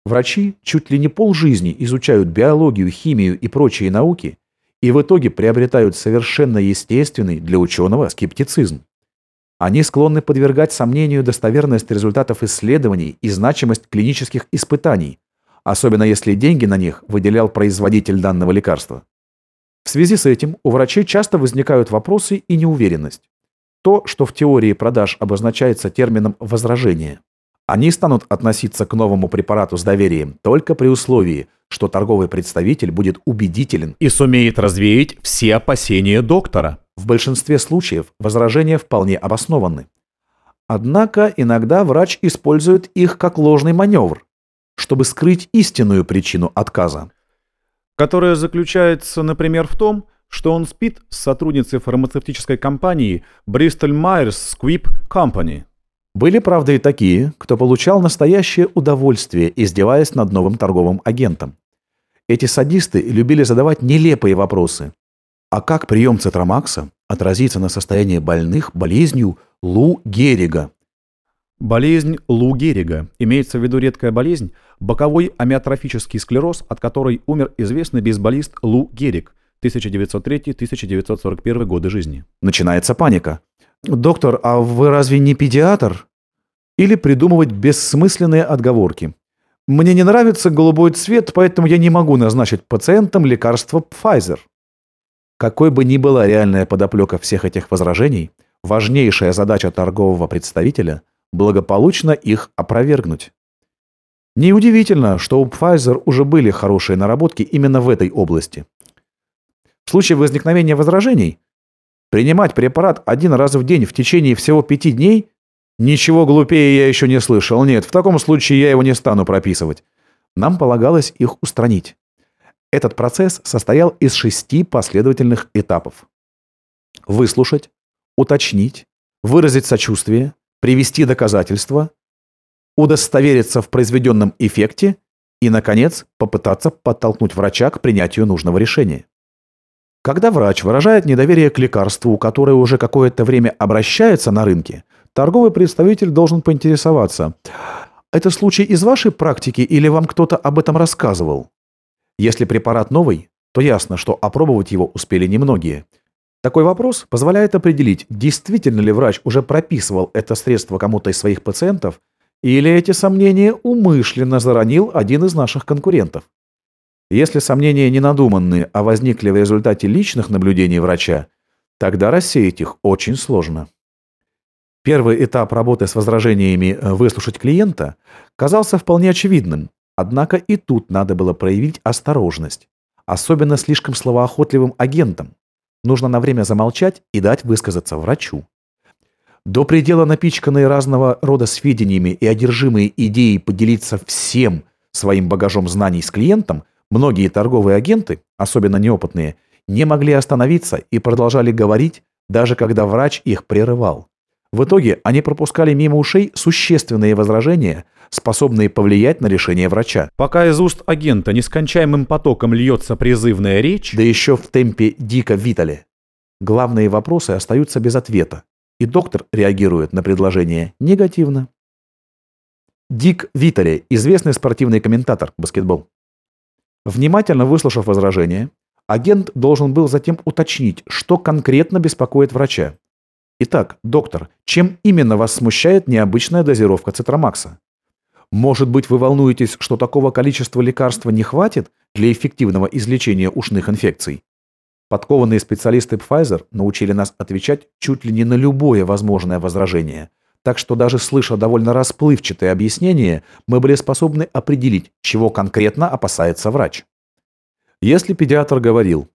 Врачи чуть ли не полжизни изучают биологию, химию и прочие науки и в итоге приобретают совершенно естественный для ученого скептицизм. Они склонны подвергать сомнению достоверность результатов исследований и значимость клинических испытаний, особенно если деньги на них выделял производитель данного лекарства. В связи с этим у врачей часто возникают вопросы и неуверенность. то, что в теории продаж обозначается термином «возражение». Они станут относиться к новому препарату с доверием только при условии, что торговый представитель будет убедителен и сумеет развеять все опасения доктора. В большинстве случаев возражения вполне обоснованы. Однако иногда врач использует их как ложный маневр, чтобы скрыть истинную причину отказа. Которая заключается, например, в том, что он спит с сотрудницей фармацевтической компании Bristol Myers Squibb Company. Были, правда, и такие, кто получал настоящее удовольствие, издеваясь над новым торговым агентом. Эти садисты любили задавать нелепые вопросы. А как прием цитромакса отразится на состоянии больных болезнью Лу Геррига? Болезнь Лу Геррига. Имеется в виду редкая болезнь, боковой амиотрофический склероз, от которой умер известный бейсболист Лу Герриг, 1903-1941 годы жизни. Начинается паника. «Доктор, а вы разве не педиатр?» Или придумывать бессмысленные отговорки. «Мне не нравится голубой цвет, поэтому я не могу назначить пациентам лекарство Pfizer». Какой бы ни была реальная подоплека всех этих возражений, важнейшая задача торгового представителя – благополучно их опровергнуть. Неудивительно, что у Pfizer уже были хорошие наработки именно в этой области. В случае возникновения возражений Принимать препарат один раз в день в течение всего пяти дней? Ничего глупее я еще не слышал. Нет, в таком случае я его не стану прописывать. Нам полагалось их устранить. Этот процесс состоял из шести последовательных этапов. Выслушать, уточнить, выразить сочувствие, привести доказательства, удостовериться в произведенном эффекте и, наконец, попытаться подтолкнуть врача к принятию нужного решения. Когда врач выражает недоверие к лекарству, которое уже какое-то время обращается на рынке, торговый представитель должен поинтересоваться, это случай из вашей практики или вам кто-то об этом рассказывал? Если препарат новый, то ясно, что опробовать его успели немногие. Такой вопрос позволяет определить, действительно ли врач уже прописывал это средство кому-то из своих пациентов, или эти сомнения умышленно заронил один из наших конкурентов. Если сомнения не надуманные, а возникли в результате личных наблюдений врача, тогда рассеять их очень сложно. Первый этап работы с возражениями э, «выслушать клиента» казался вполне очевидным, однако и тут надо было проявить осторожность, особенно слишком словоохотливым агентам. Нужно на время замолчать и дать высказаться врачу. До предела напичканные разного рода сведениями и одержимые идеей поделиться всем своим багажом знаний с клиентом – Многие торговые агенты, особенно неопытные, не могли остановиться и продолжали говорить, даже когда врач их прерывал. В итоге они пропускали мимо ушей существенные возражения, способные повлиять на решение врача. Пока из уст агента нескончаемым потоком льется призывная речь, да еще в темпе дико Витали, главные вопросы остаются без ответа, и доктор реагирует на предложение негативно. Дик Витали, известный спортивный комментатор баскетбол. Внимательно выслушав возражение, агент должен был затем уточнить, что конкретно беспокоит врача. Итак, доктор, чем именно вас смущает необычная дозировка цитромакса? Может быть, вы волнуетесь, что такого количества лекарства не хватит для эффективного излечения ушных инфекций? Подкованные специалисты Pfizer научили нас отвечать чуть ли не на любое возможное возражение – так что даже слыша довольно расплывчатые объяснения, мы были способны определить, чего конкретно опасается врач. Если педиатр говорил,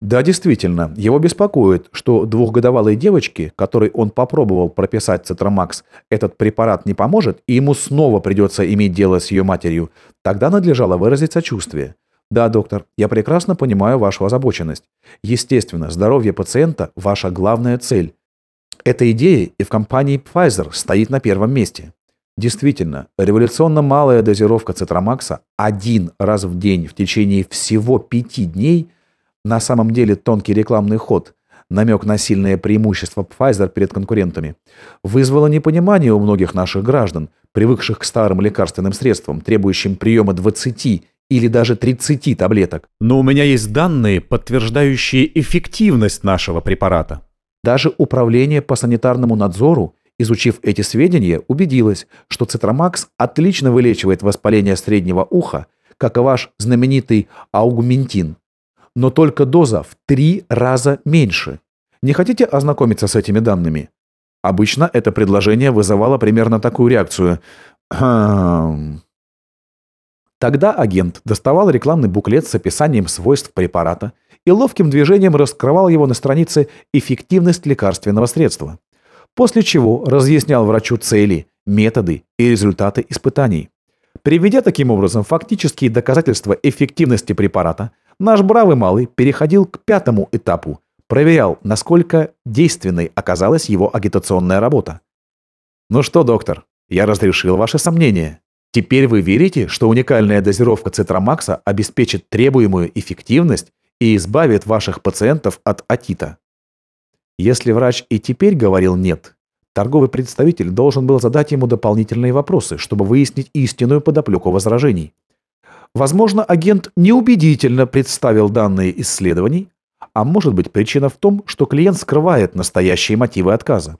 да, действительно, его беспокоит, что двухгодовалой девочке, которой он попробовал прописать цитромакс, этот препарат не поможет, и ему снова придется иметь дело с ее матерью, тогда надлежало выразить сочувствие. Да, доктор, я прекрасно понимаю вашу озабоченность. Естественно, здоровье пациента – ваша главная цель, эта идея и в компании Pfizer стоит на первом месте. Действительно, революционно малая дозировка цитромакса один раз в день в течение всего пяти дней на самом деле тонкий рекламный ход, намек на сильное преимущество Pfizer перед конкурентами, вызвало непонимание у многих наших граждан, привыкших к старым лекарственным средствам, требующим приема 20 или даже 30 таблеток. Но у меня есть данные, подтверждающие эффективность нашего препарата. Даже Управление по санитарному надзору, изучив эти сведения, убедилось, что цитромакс отлично вылечивает воспаление среднего уха, как и ваш знаменитый аугментин. Но только доза в три раза меньше. Не хотите ознакомиться с этими данными? Обычно это предложение вызывало примерно такую реакцию. «Хм...» Тогда агент доставал рекламный буклет с описанием свойств препарата и ловким движением раскрывал его на странице «Эффективность лекарственного средства», после чего разъяснял врачу цели, методы и результаты испытаний. Приведя таким образом фактические доказательства эффективности препарата, наш бравый малый переходил к пятому этапу, проверял, насколько действенной оказалась его агитационная работа. «Ну что, доктор, я разрешил ваши сомнения. Теперь вы верите, что уникальная дозировка цитромакса обеспечит требуемую эффективность и избавит ваших пациентов от атита? Если врач и теперь говорил «нет», торговый представитель должен был задать ему дополнительные вопросы, чтобы выяснить истинную подоплеку возражений. Возможно, агент неубедительно представил данные исследований, а может быть причина в том, что клиент скрывает настоящие мотивы отказа.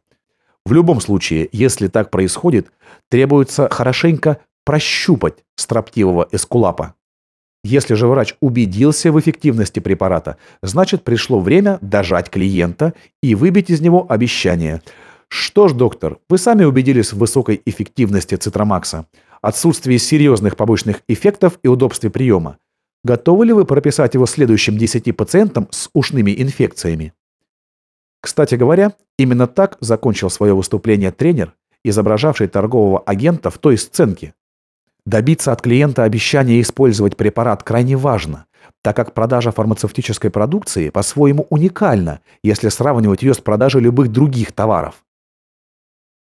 В любом случае, если так происходит, требуется хорошенько прощупать строптивого эскулапа. Если же врач убедился в эффективности препарата, значит пришло время дожать клиента и выбить из него обещание. Что ж, доктор, вы сами убедились в высокой эффективности цитромакса, отсутствии серьезных побочных эффектов и удобстве приема. Готовы ли вы прописать его следующим 10 пациентам с ушными инфекциями? Кстати говоря, именно так закончил свое выступление тренер, изображавший торгового агента в той сценке, Добиться от клиента обещания использовать препарат крайне важно, так как продажа фармацевтической продукции по-своему уникальна, если сравнивать ее с продажей любых других товаров.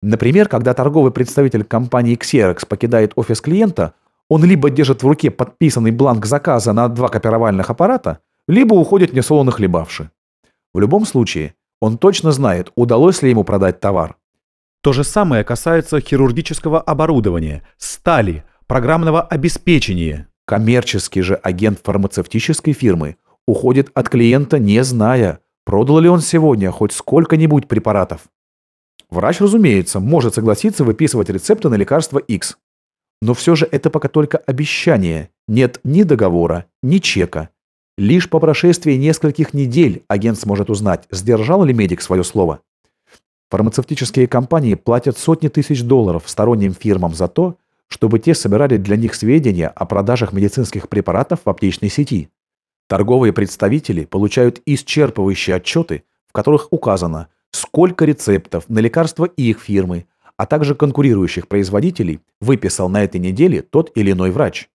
Например, когда торговый представитель компании Xerox покидает офис клиента, он либо держит в руке подписанный бланк заказа на два копировальных аппарата, либо уходит несолоно хлебавши. В любом случае, он точно знает, удалось ли ему продать товар. То же самое касается хирургического оборудования, стали, программного обеспечения. Коммерческий же агент фармацевтической фирмы уходит от клиента, не зная, продал ли он сегодня хоть сколько-нибудь препаратов. Врач, разумеется, может согласиться выписывать рецепты на лекарство X. Но все же это пока только обещание. Нет ни договора, ни чека. Лишь по прошествии нескольких недель агент сможет узнать, сдержал ли медик свое слово. Фармацевтические компании платят сотни тысяч долларов сторонним фирмам за то, чтобы те собирали для них сведения о продажах медицинских препаратов в аптечной сети. Торговые представители получают исчерпывающие отчеты, в которых указано, сколько рецептов на лекарства их фирмы, а также конкурирующих производителей выписал на этой неделе тот или иной врач.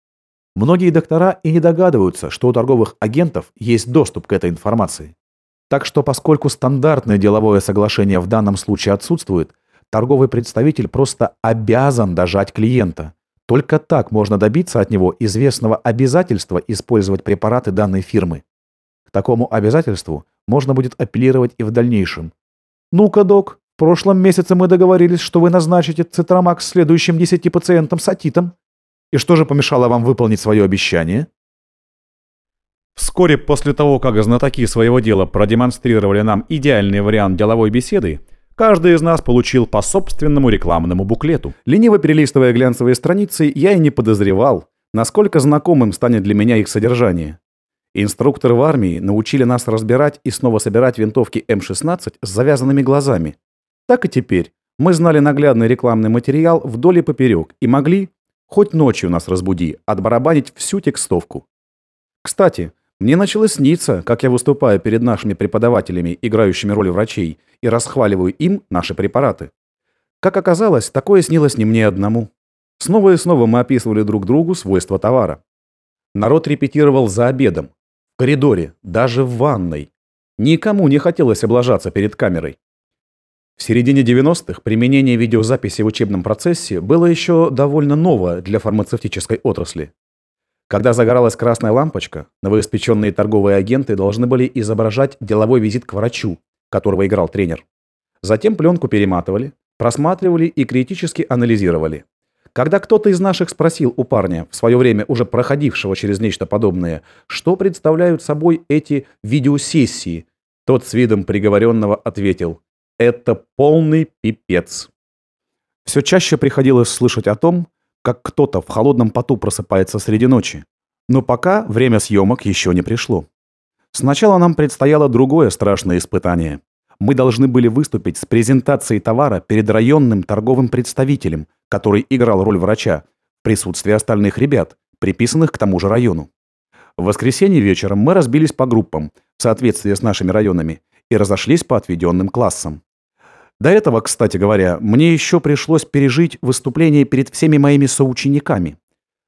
Многие доктора и не догадываются, что у торговых агентов есть доступ к этой информации. Так что поскольку стандартное деловое соглашение в данном случае отсутствует, торговый представитель просто обязан дожать клиента. Только так можно добиться от него известного обязательства использовать препараты данной фирмы. К такому обязательству можно будет апеллировать и в дальнейшем. «Ну-ка, док, в прошлом месяце мы договорились, что вы назначите цитромакс следующим 10 пациентам с атитом. И что же помешало вам выполнить свое обещание?» Вскоре после того, как знатоки своего дела продемонстрировали нам идеальный вариант деловой беседы, Каждый из нас получил по собственному рекламному буклету. Лениво перелистывая глянцевые страницы, я и не подозревал, насколько знакомым станет для меня их содержание. Инструкторы в армии научили нас разбирать и снова собирать винтовки М-16 с завязанными глазами. Так и теперь. Мы знали наглядный рекламный материал вдоль и поперек и могли, хоть ночью нас разбуди, отбарабанить всю текстовку. Кстати, мне начало сниться, как я выступаю перед нашими преподавателями, играющими роль врачей, и расхваливаю им наши препараты. Как оказалось, такое снилось не мне одному. Снова и снова мы описывали друг другу свойства товара. Народ репетировал за обедом, в коридоре, даже в ванной. Никому не хотелось облажаться перед камерой. В середине 90-х применение видеозаписи в учебном процессе было еще довольно ново для фармацевтической отрасли. Когда загоралась красная лампочка, новоиспеченные торговые агенты должны были изображать деловой визит к врачу, которого играл тренер. Затем пленку перематывали, просматривали и критически анализировали. Когда кто-то из наших спросил у парня, в свое время уже проходившего через нечто подобное, что представляют собой эти видеосессии, тот с видом приговоренного ответил «Это полный пипец». Все чаще приходилось слышать о том, как кто-то в холодном поту просыпается среди ночи. Но пока время съемок еще не пришло. Сначала нам предстояло другое страшное испытание. Мы должны были выступить с презентацией товара перед районным торговым представителем, который играл роль врача, в присутствии остальных ребят, приписанных к тому же району. В воскресенье вечером мы разбились по группам, в соответствии с нашими районами, и разошлись по отведенным классам. До этого, кстати говоря, мне еще пришлось пережить выступление перед всеми моими соучениками.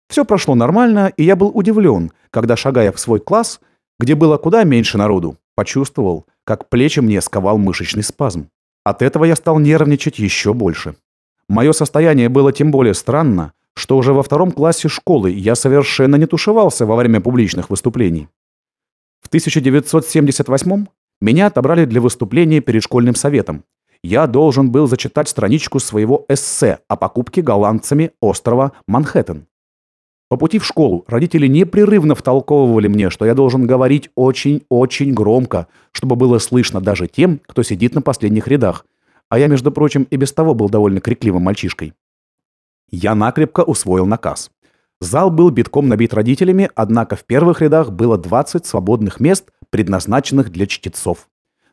Все прошло нормально, и я был удивлен, когда, шагая в свой класс, где было куда меньше народу, почувствовал, как плечи мне сковал мышечный спазм. От этого я стал нервничать еще больше. Мое состояние было тем более странно, что уже во втором классе школы я совершенно не тушевался во время публичных выступлений. В 1978 меня отобрали для выступления перед школьным советом. Я должен был зачитать страничку своего эссе о покупке голландцами острова Манхэттен. По пути в школу родители непрерывно втолковывали мне, что я должен говорить очень-очень громко, чтобы было слышно даже тем, кто сидит на последних рядах. А я, между прочим, и без того был довольно крикливым мальчишкой. Я накрепко усвоил наказ. Зал был битком набит родителями, однако в первых рядах было 20 свободных мест, предназначенных для чтецов.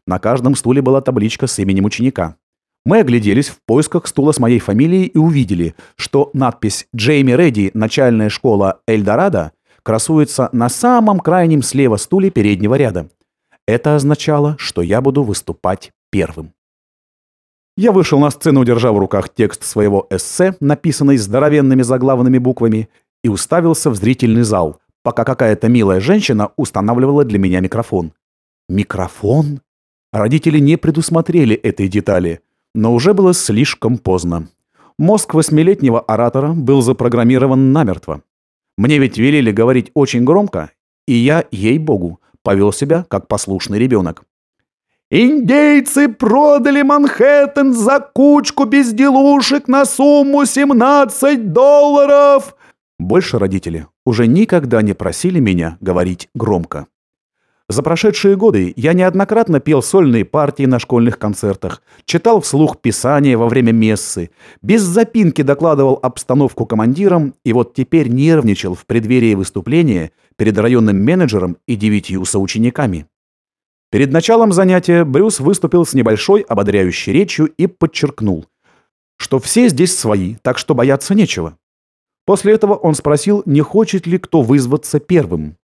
На каждом стуле была табличка с именем ученика. Мы огляделись в поисках стула с моей фамилией и увидели, что надпись «Джейми Редди, начальная школа Эльдорадо» красуется на самом крайнем слева стуле переднего ряда. Это означало, что я буду выступать первым. Я вышел на сцену, держа в руках текст своего эссе, написанный здоровенными заглавными буквами, и уставился в зрительный зал, пока какая-то милая женщина устанавливала для меня микрофон. Микрофон? Родители не предусмотрели этой детали – но уже было слишком поздно. Мозг восьмилетнего оратора был запрограммирован намертво. Мне ведь велели говорить очень громко, и я, ей-богу, повел себя как послушный ребенок. «Индейцы продали Манхэттен за кучку безделушек на сумму 17 долларов!» Больше родители уже никогда не просили меня говорить громко. За прошедшие годы я неоднократно пел сольные партии на школьных концертах, читал вслух писания во время мессы, без запинки докладывал обстановку командирам и вот теперь нервничал в преддверии выступления перед районным менеджером и девятью соучениками. Перед началом занятия Брюс выступил с небольшой ободряющей речью и подчеркнул, что все здесь свои, так что бояться нечего. После этого он спросил, не хочет ли кто вызваться первым.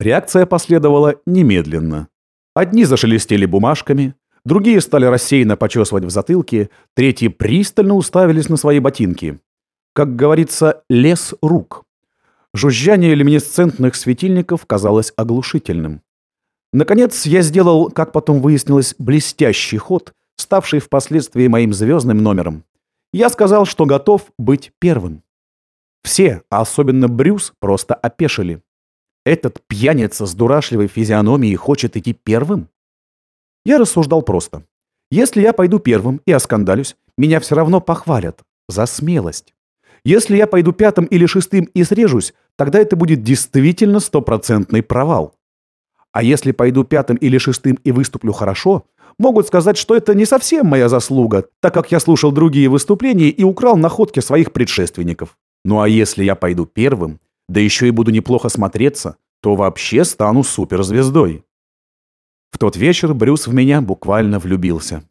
Реакция последовала немедленно. Одни зашелестели бумажками, другие стали рассеянно почесывать в затылке, третьи пристально уставились на свои ботинки. Как говорится, лес рук. Жужжание люминесцентных светильников казалось оглушительным. Наконец, я сделал, как потом выяснилось, блестящий ход, ставший впоследствии моим звездным номером. Я сказал, что готов быть первым. Все, а особенно Брюс, просто опешили. Этот пьяница с дурашливой физиономией хочет идти первым? Я рассуждал просто. Если я пойду первым и оскандалюсь, меня все равно похвалят за смелость. Если я пойду пятым или шестым и срежусь, тогда это будет действительно стопроцентный провал. А если пойду пятым или шестым и выступлю хорошо, могут сказать, что это не совсем моя заслуга, так как я слушал другие выступления и украл находки своих предшественников. Ну а если я пойду первым да еще и буду неплохо смотреться, то вообще стану суперзвездой. В тот вечер Брюс в меня буквально влюбился.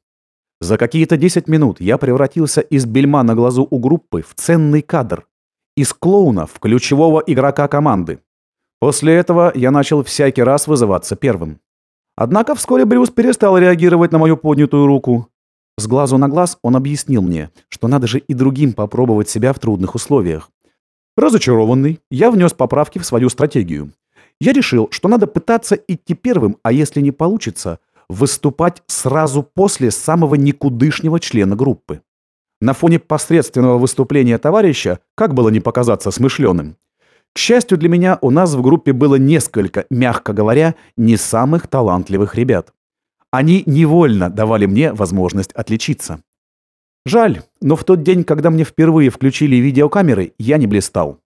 За какие-то 10 минут я превратился из бельма на глазу у группы в ценный кадр, из клоуна в ключевого игрока команды. После этого я начал всякий раз вызываться первым. Однако вскоре Брюс перестал реагировать на мою поднятую руку. С глазу на глаз он объяснил мне, что надо же и другим попробовать себя в трудных условиях. Разочарованный, я внес поправки в свою стратегию. Я решил, что надо пытаться идти первым, а если не получится, выступать сразу после самого никудышнего члена группы. На фоне посредственного выступления товарища, как было не показаться смышленым? К счастью для меня, у нас в группе было несколько, мягко говоря, не самых талантливых ребят. Они невольно давали мне возможность отличиться. Жаль, но в тот день, когда мне впервые включили видеокамеры, я не блистал.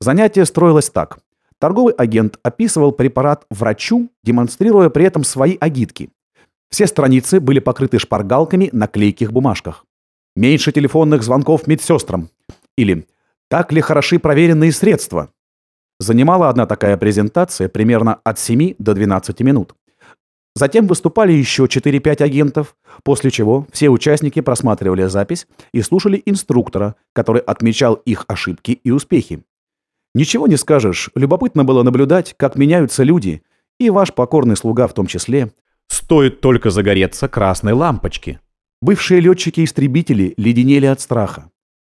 Занятие строилось так. Торговый агент описывал препарат врачу, демонстрируя при этом свои агитки. Все страницы были покрыты шпаргалками на клейких бумажках. Меньше телефонных звонков медсестрам. Или «Так ли хороши проверенные средства?» Занимала одна такая презентация примерно от 7 до 12 минут. Затем выступали еще 4-5 агентов, после чего все участники просматривали запись и слушали инструктора, который отмечал их ошибки и успехи. Ничего не скажешь, любопытно было наблюдать, как меняются люди, и ваш покорный слуга в том числе. Стоит только загореться красной лампочки. Бывшие летчики-истребители леденели от страха.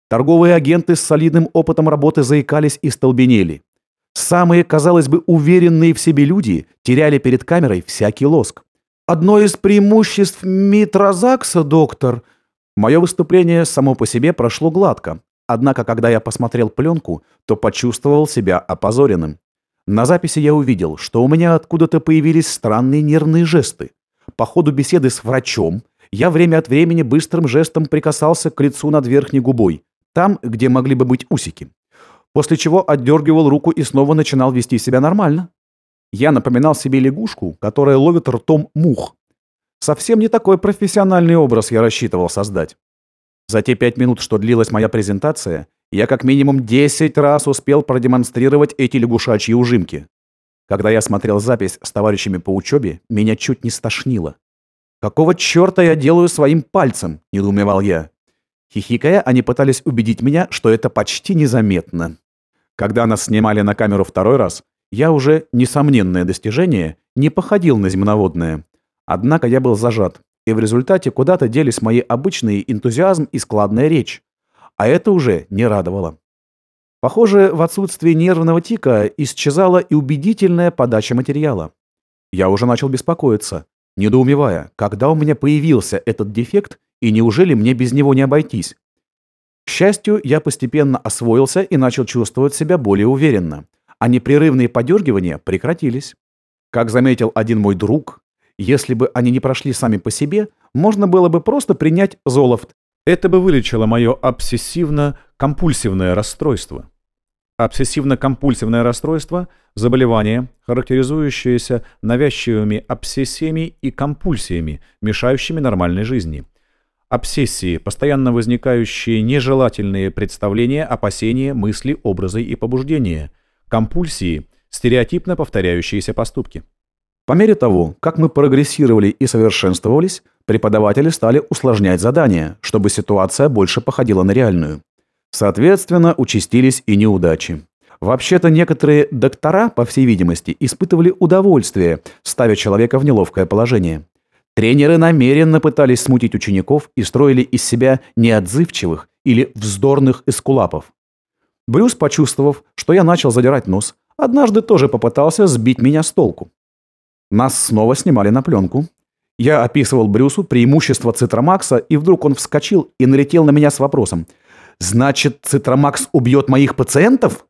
Торговые агенты с солидным опытом работы заикались и столбенели. Самые, казалось бы, уверенные в себе люди теряли перед камерой всякий лоск. «Одно из преимуществ Митрозакса, доктор...» Мое выступление само по себе прошло гладко. Однако, когда я посмотрел пленку, то почувствовал себя опозоренным. На записи я увидел, что у меня откуда-то появились странные нервные жесты. По ходу беседы с врачом я время от времени быстрым жестом прикасался к лицу над верхней губой, там, где могли бы быть усики после чего отдергивал руку и снова начинал вести себя нормально. Я напоминал себе лягушку, которая ловит ртом мух. Совсем не такой профессиональный образ я рассчитывал создать. За те пять минут, что длилась моя презентация, я как минимум 10 раз успел продемонстрировать эти лягушачьи ужимки. Когда я смотрел запись с товарищами по учебе, меня чуть не стошнило. «Какого черта я делаю своим пальцем?» – недоумевал я. Хихикая, они пытались убедить меня, что это почти незаметно. Когда нас снимали на камеру второй раз, я уже, несомненное достижение, не походил на земноводное. Однако я был зажат, и в результате куда-то делись мои обычные энтузиазм и складная речь. А это уже не радовало. Похоже, в отсутствии нервного тика исчезала и убедительная подача материала. Я уже начал беспокоиться, недоумевая, когда у меня появился этот дефект и неужели мне без него не обойтись. К счастью, я постепенно освоился и начал чувствовать себя более уверенно, а непрерывные подергивания прекратились. Как заметил один мой друг, если бы они не прошли сами по себе, можно было бы просто принять золофт. Это бы вылечило мое обсессивно-компульсивное расстройство. Обсессивно-компульсивное расстройство – заболевание, характеризующееся навязчивыми обсессиями и компульсиями, мешающими нормальной жизни – Обсессии, постоянно возникающие нежелательные представления, опасения, мысли, образы и побуждения. Компульсии, стереотипно повторяющиеся поступки. По мере того, как мы прогрессировали и совершенствовались, преподаватели стали усложнять задания, чтобы ситуация больше походила на реальную. Соответственно, участились и неудачи. Вообще-то некоторые доктора, по всей видимости, испытывали удовольствие, ставя человека в неловкое положение. Тренеры намеренно пытались смутить учеников и строили из себя неотзывчивых или вздорных эскулапов. Брюс, почувствовав, что я начал задирать нос, однажды тоже попытался сбить меня с толку. Нас снова снимали на пленку. Я описывал Брюсу преимущество Цитромакса, и вдруг он вскочил и налетел на меня с вопросом. «Значит, Цитромакс убьет моих пациентов?»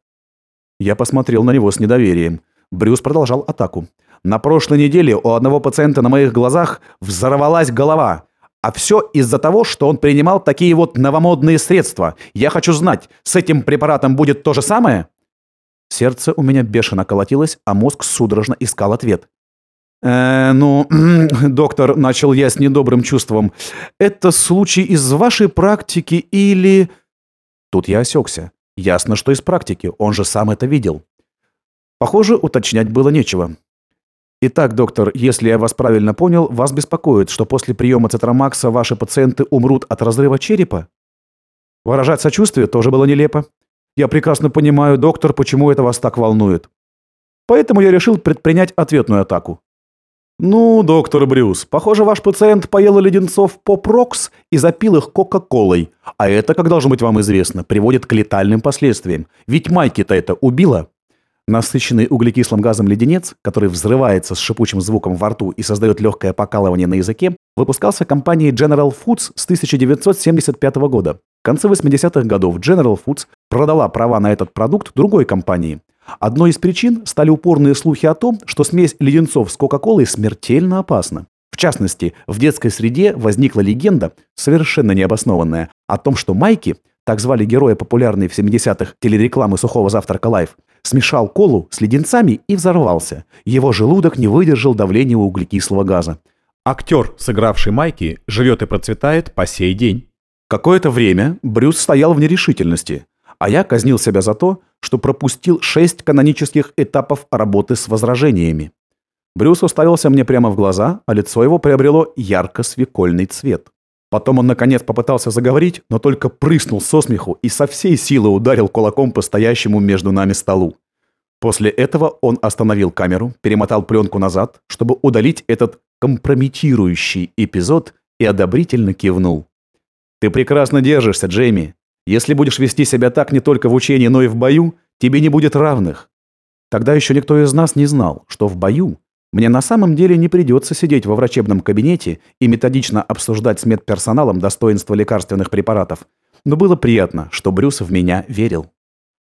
Я посмотрел на него с недоверием. Брюс продолжал атаку. На прошлой неделе у одного пациента на моих глазах взорвалась голова. А все из-за того, что он принимал такие вот новомодные средства. Я хочу знать, с этим препаратом будет то же самое? Сердце у меня бешено колотилось, а мозг судорожно искал ответ. «Э, ну, доктор, начал я с недобрым чувством. Это случай из вашей практики или...» Тут я осекся. Ясно, что из практики, он же сам это видел. Похоже, уточнять было нечего. Итак, доктор, если я вас правильно понял, вас беспокоит, что после приема цитромакса ваши пациенты умрут от разрыва черепа? Выражать сочувствие тоже было нелепо. Я прекрасно понимаю, доктор, почему это вас так волнует. Поэтому я решил предпринять ответную атаку. «Ну, доктор Брюс, похоже, ваш пациент поел леденцов Попрокс и запил их Кока-Колой. А это, как должно быть вам известно, приводит к летальным последствиям. Ведь Майки-то это убило». Насыщенный углекислым газом леденец, который взрывается с шипучим звуком во рту и создает легкое покалывание на языке, выпускался компанией General Foods с 1975 года. В конце 80-х годов General Foods продала права на этот продукт другой компании. Одной из причин стали упорные слухи о том, что смесь леденцов с Кока-Колой смертельно опасна. В частности, в детской среде возникла легенда, совершенно необоснованная, о том, что Майки, так звали героя популярной в 70-х телерекламы сухого завтрака Life, смешал колу с леденцами и взорвался. Его желудок не выдержал давления углекислого газа. Актер, сыгравший Майки, живет и процветает по сей день. Какое-то время Брюс стоял в нерешительности, а я казнил себя за то, что пропустил шесть канонических этапов работы с возражениями. Брюс уставился мне прямо в глаза, а лицо его приобрело ярко-свекольный цвет. Потом он, наконец, попытался заговорить, но только прыснул со смеху и со всей силы ударил кулаком по стоящему между нами столу. После этого он остановил камеру, перемотал пленку назад, чтобы удалить этот компрометирующий эпизод и одобрительно кивнул. «Ты прекрасно держишься, Джейми. Если будешь вести себя так не только в учении, но и в бою, тебе не будет равных». Тогда еще никто из нас не знал, что в бою мне на самом деле не придется сидеть во врачебном кабинете и методично обсуждать с медперсоналом достоинства лекарственных препаратов. Но было приятно, что Брюс в меня верил.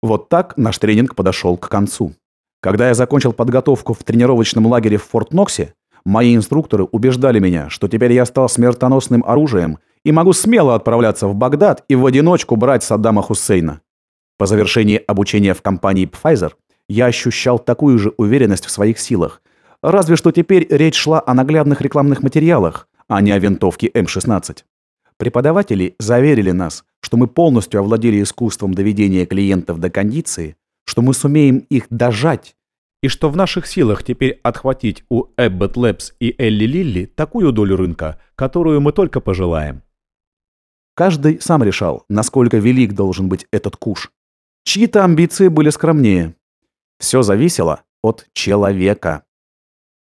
Вот так наш тренинг подошел к концу. Когда я закончил подготовку в тренировочном лагере в Форт Ноксе, мои инструкторы убеждали меня, что теперь я стал смертоносным оружием и могу смело отправляться в Багдад и в одиночку брать Саддама Хусейна. По завершении обучения в компании Pfizer я ощущал такую же уверенность в своих силах, Разве что теперь речь шла о наглядных рекламных материалах, а не о винтовке М-16. Преподаватели заверили нас, что мы полностью овладели искусством доведения клиентов до кондиции, что мы сумеем их дожать, и что в наших силах теперь отхватить у Эббот Лэбс и Элли Лилли такую долю рынка, которую мы только пожелаем. Каждый сам решал, насколько велик должен быть этот куш. Чьи-то амбиции были скромнее. Все зависело от человека.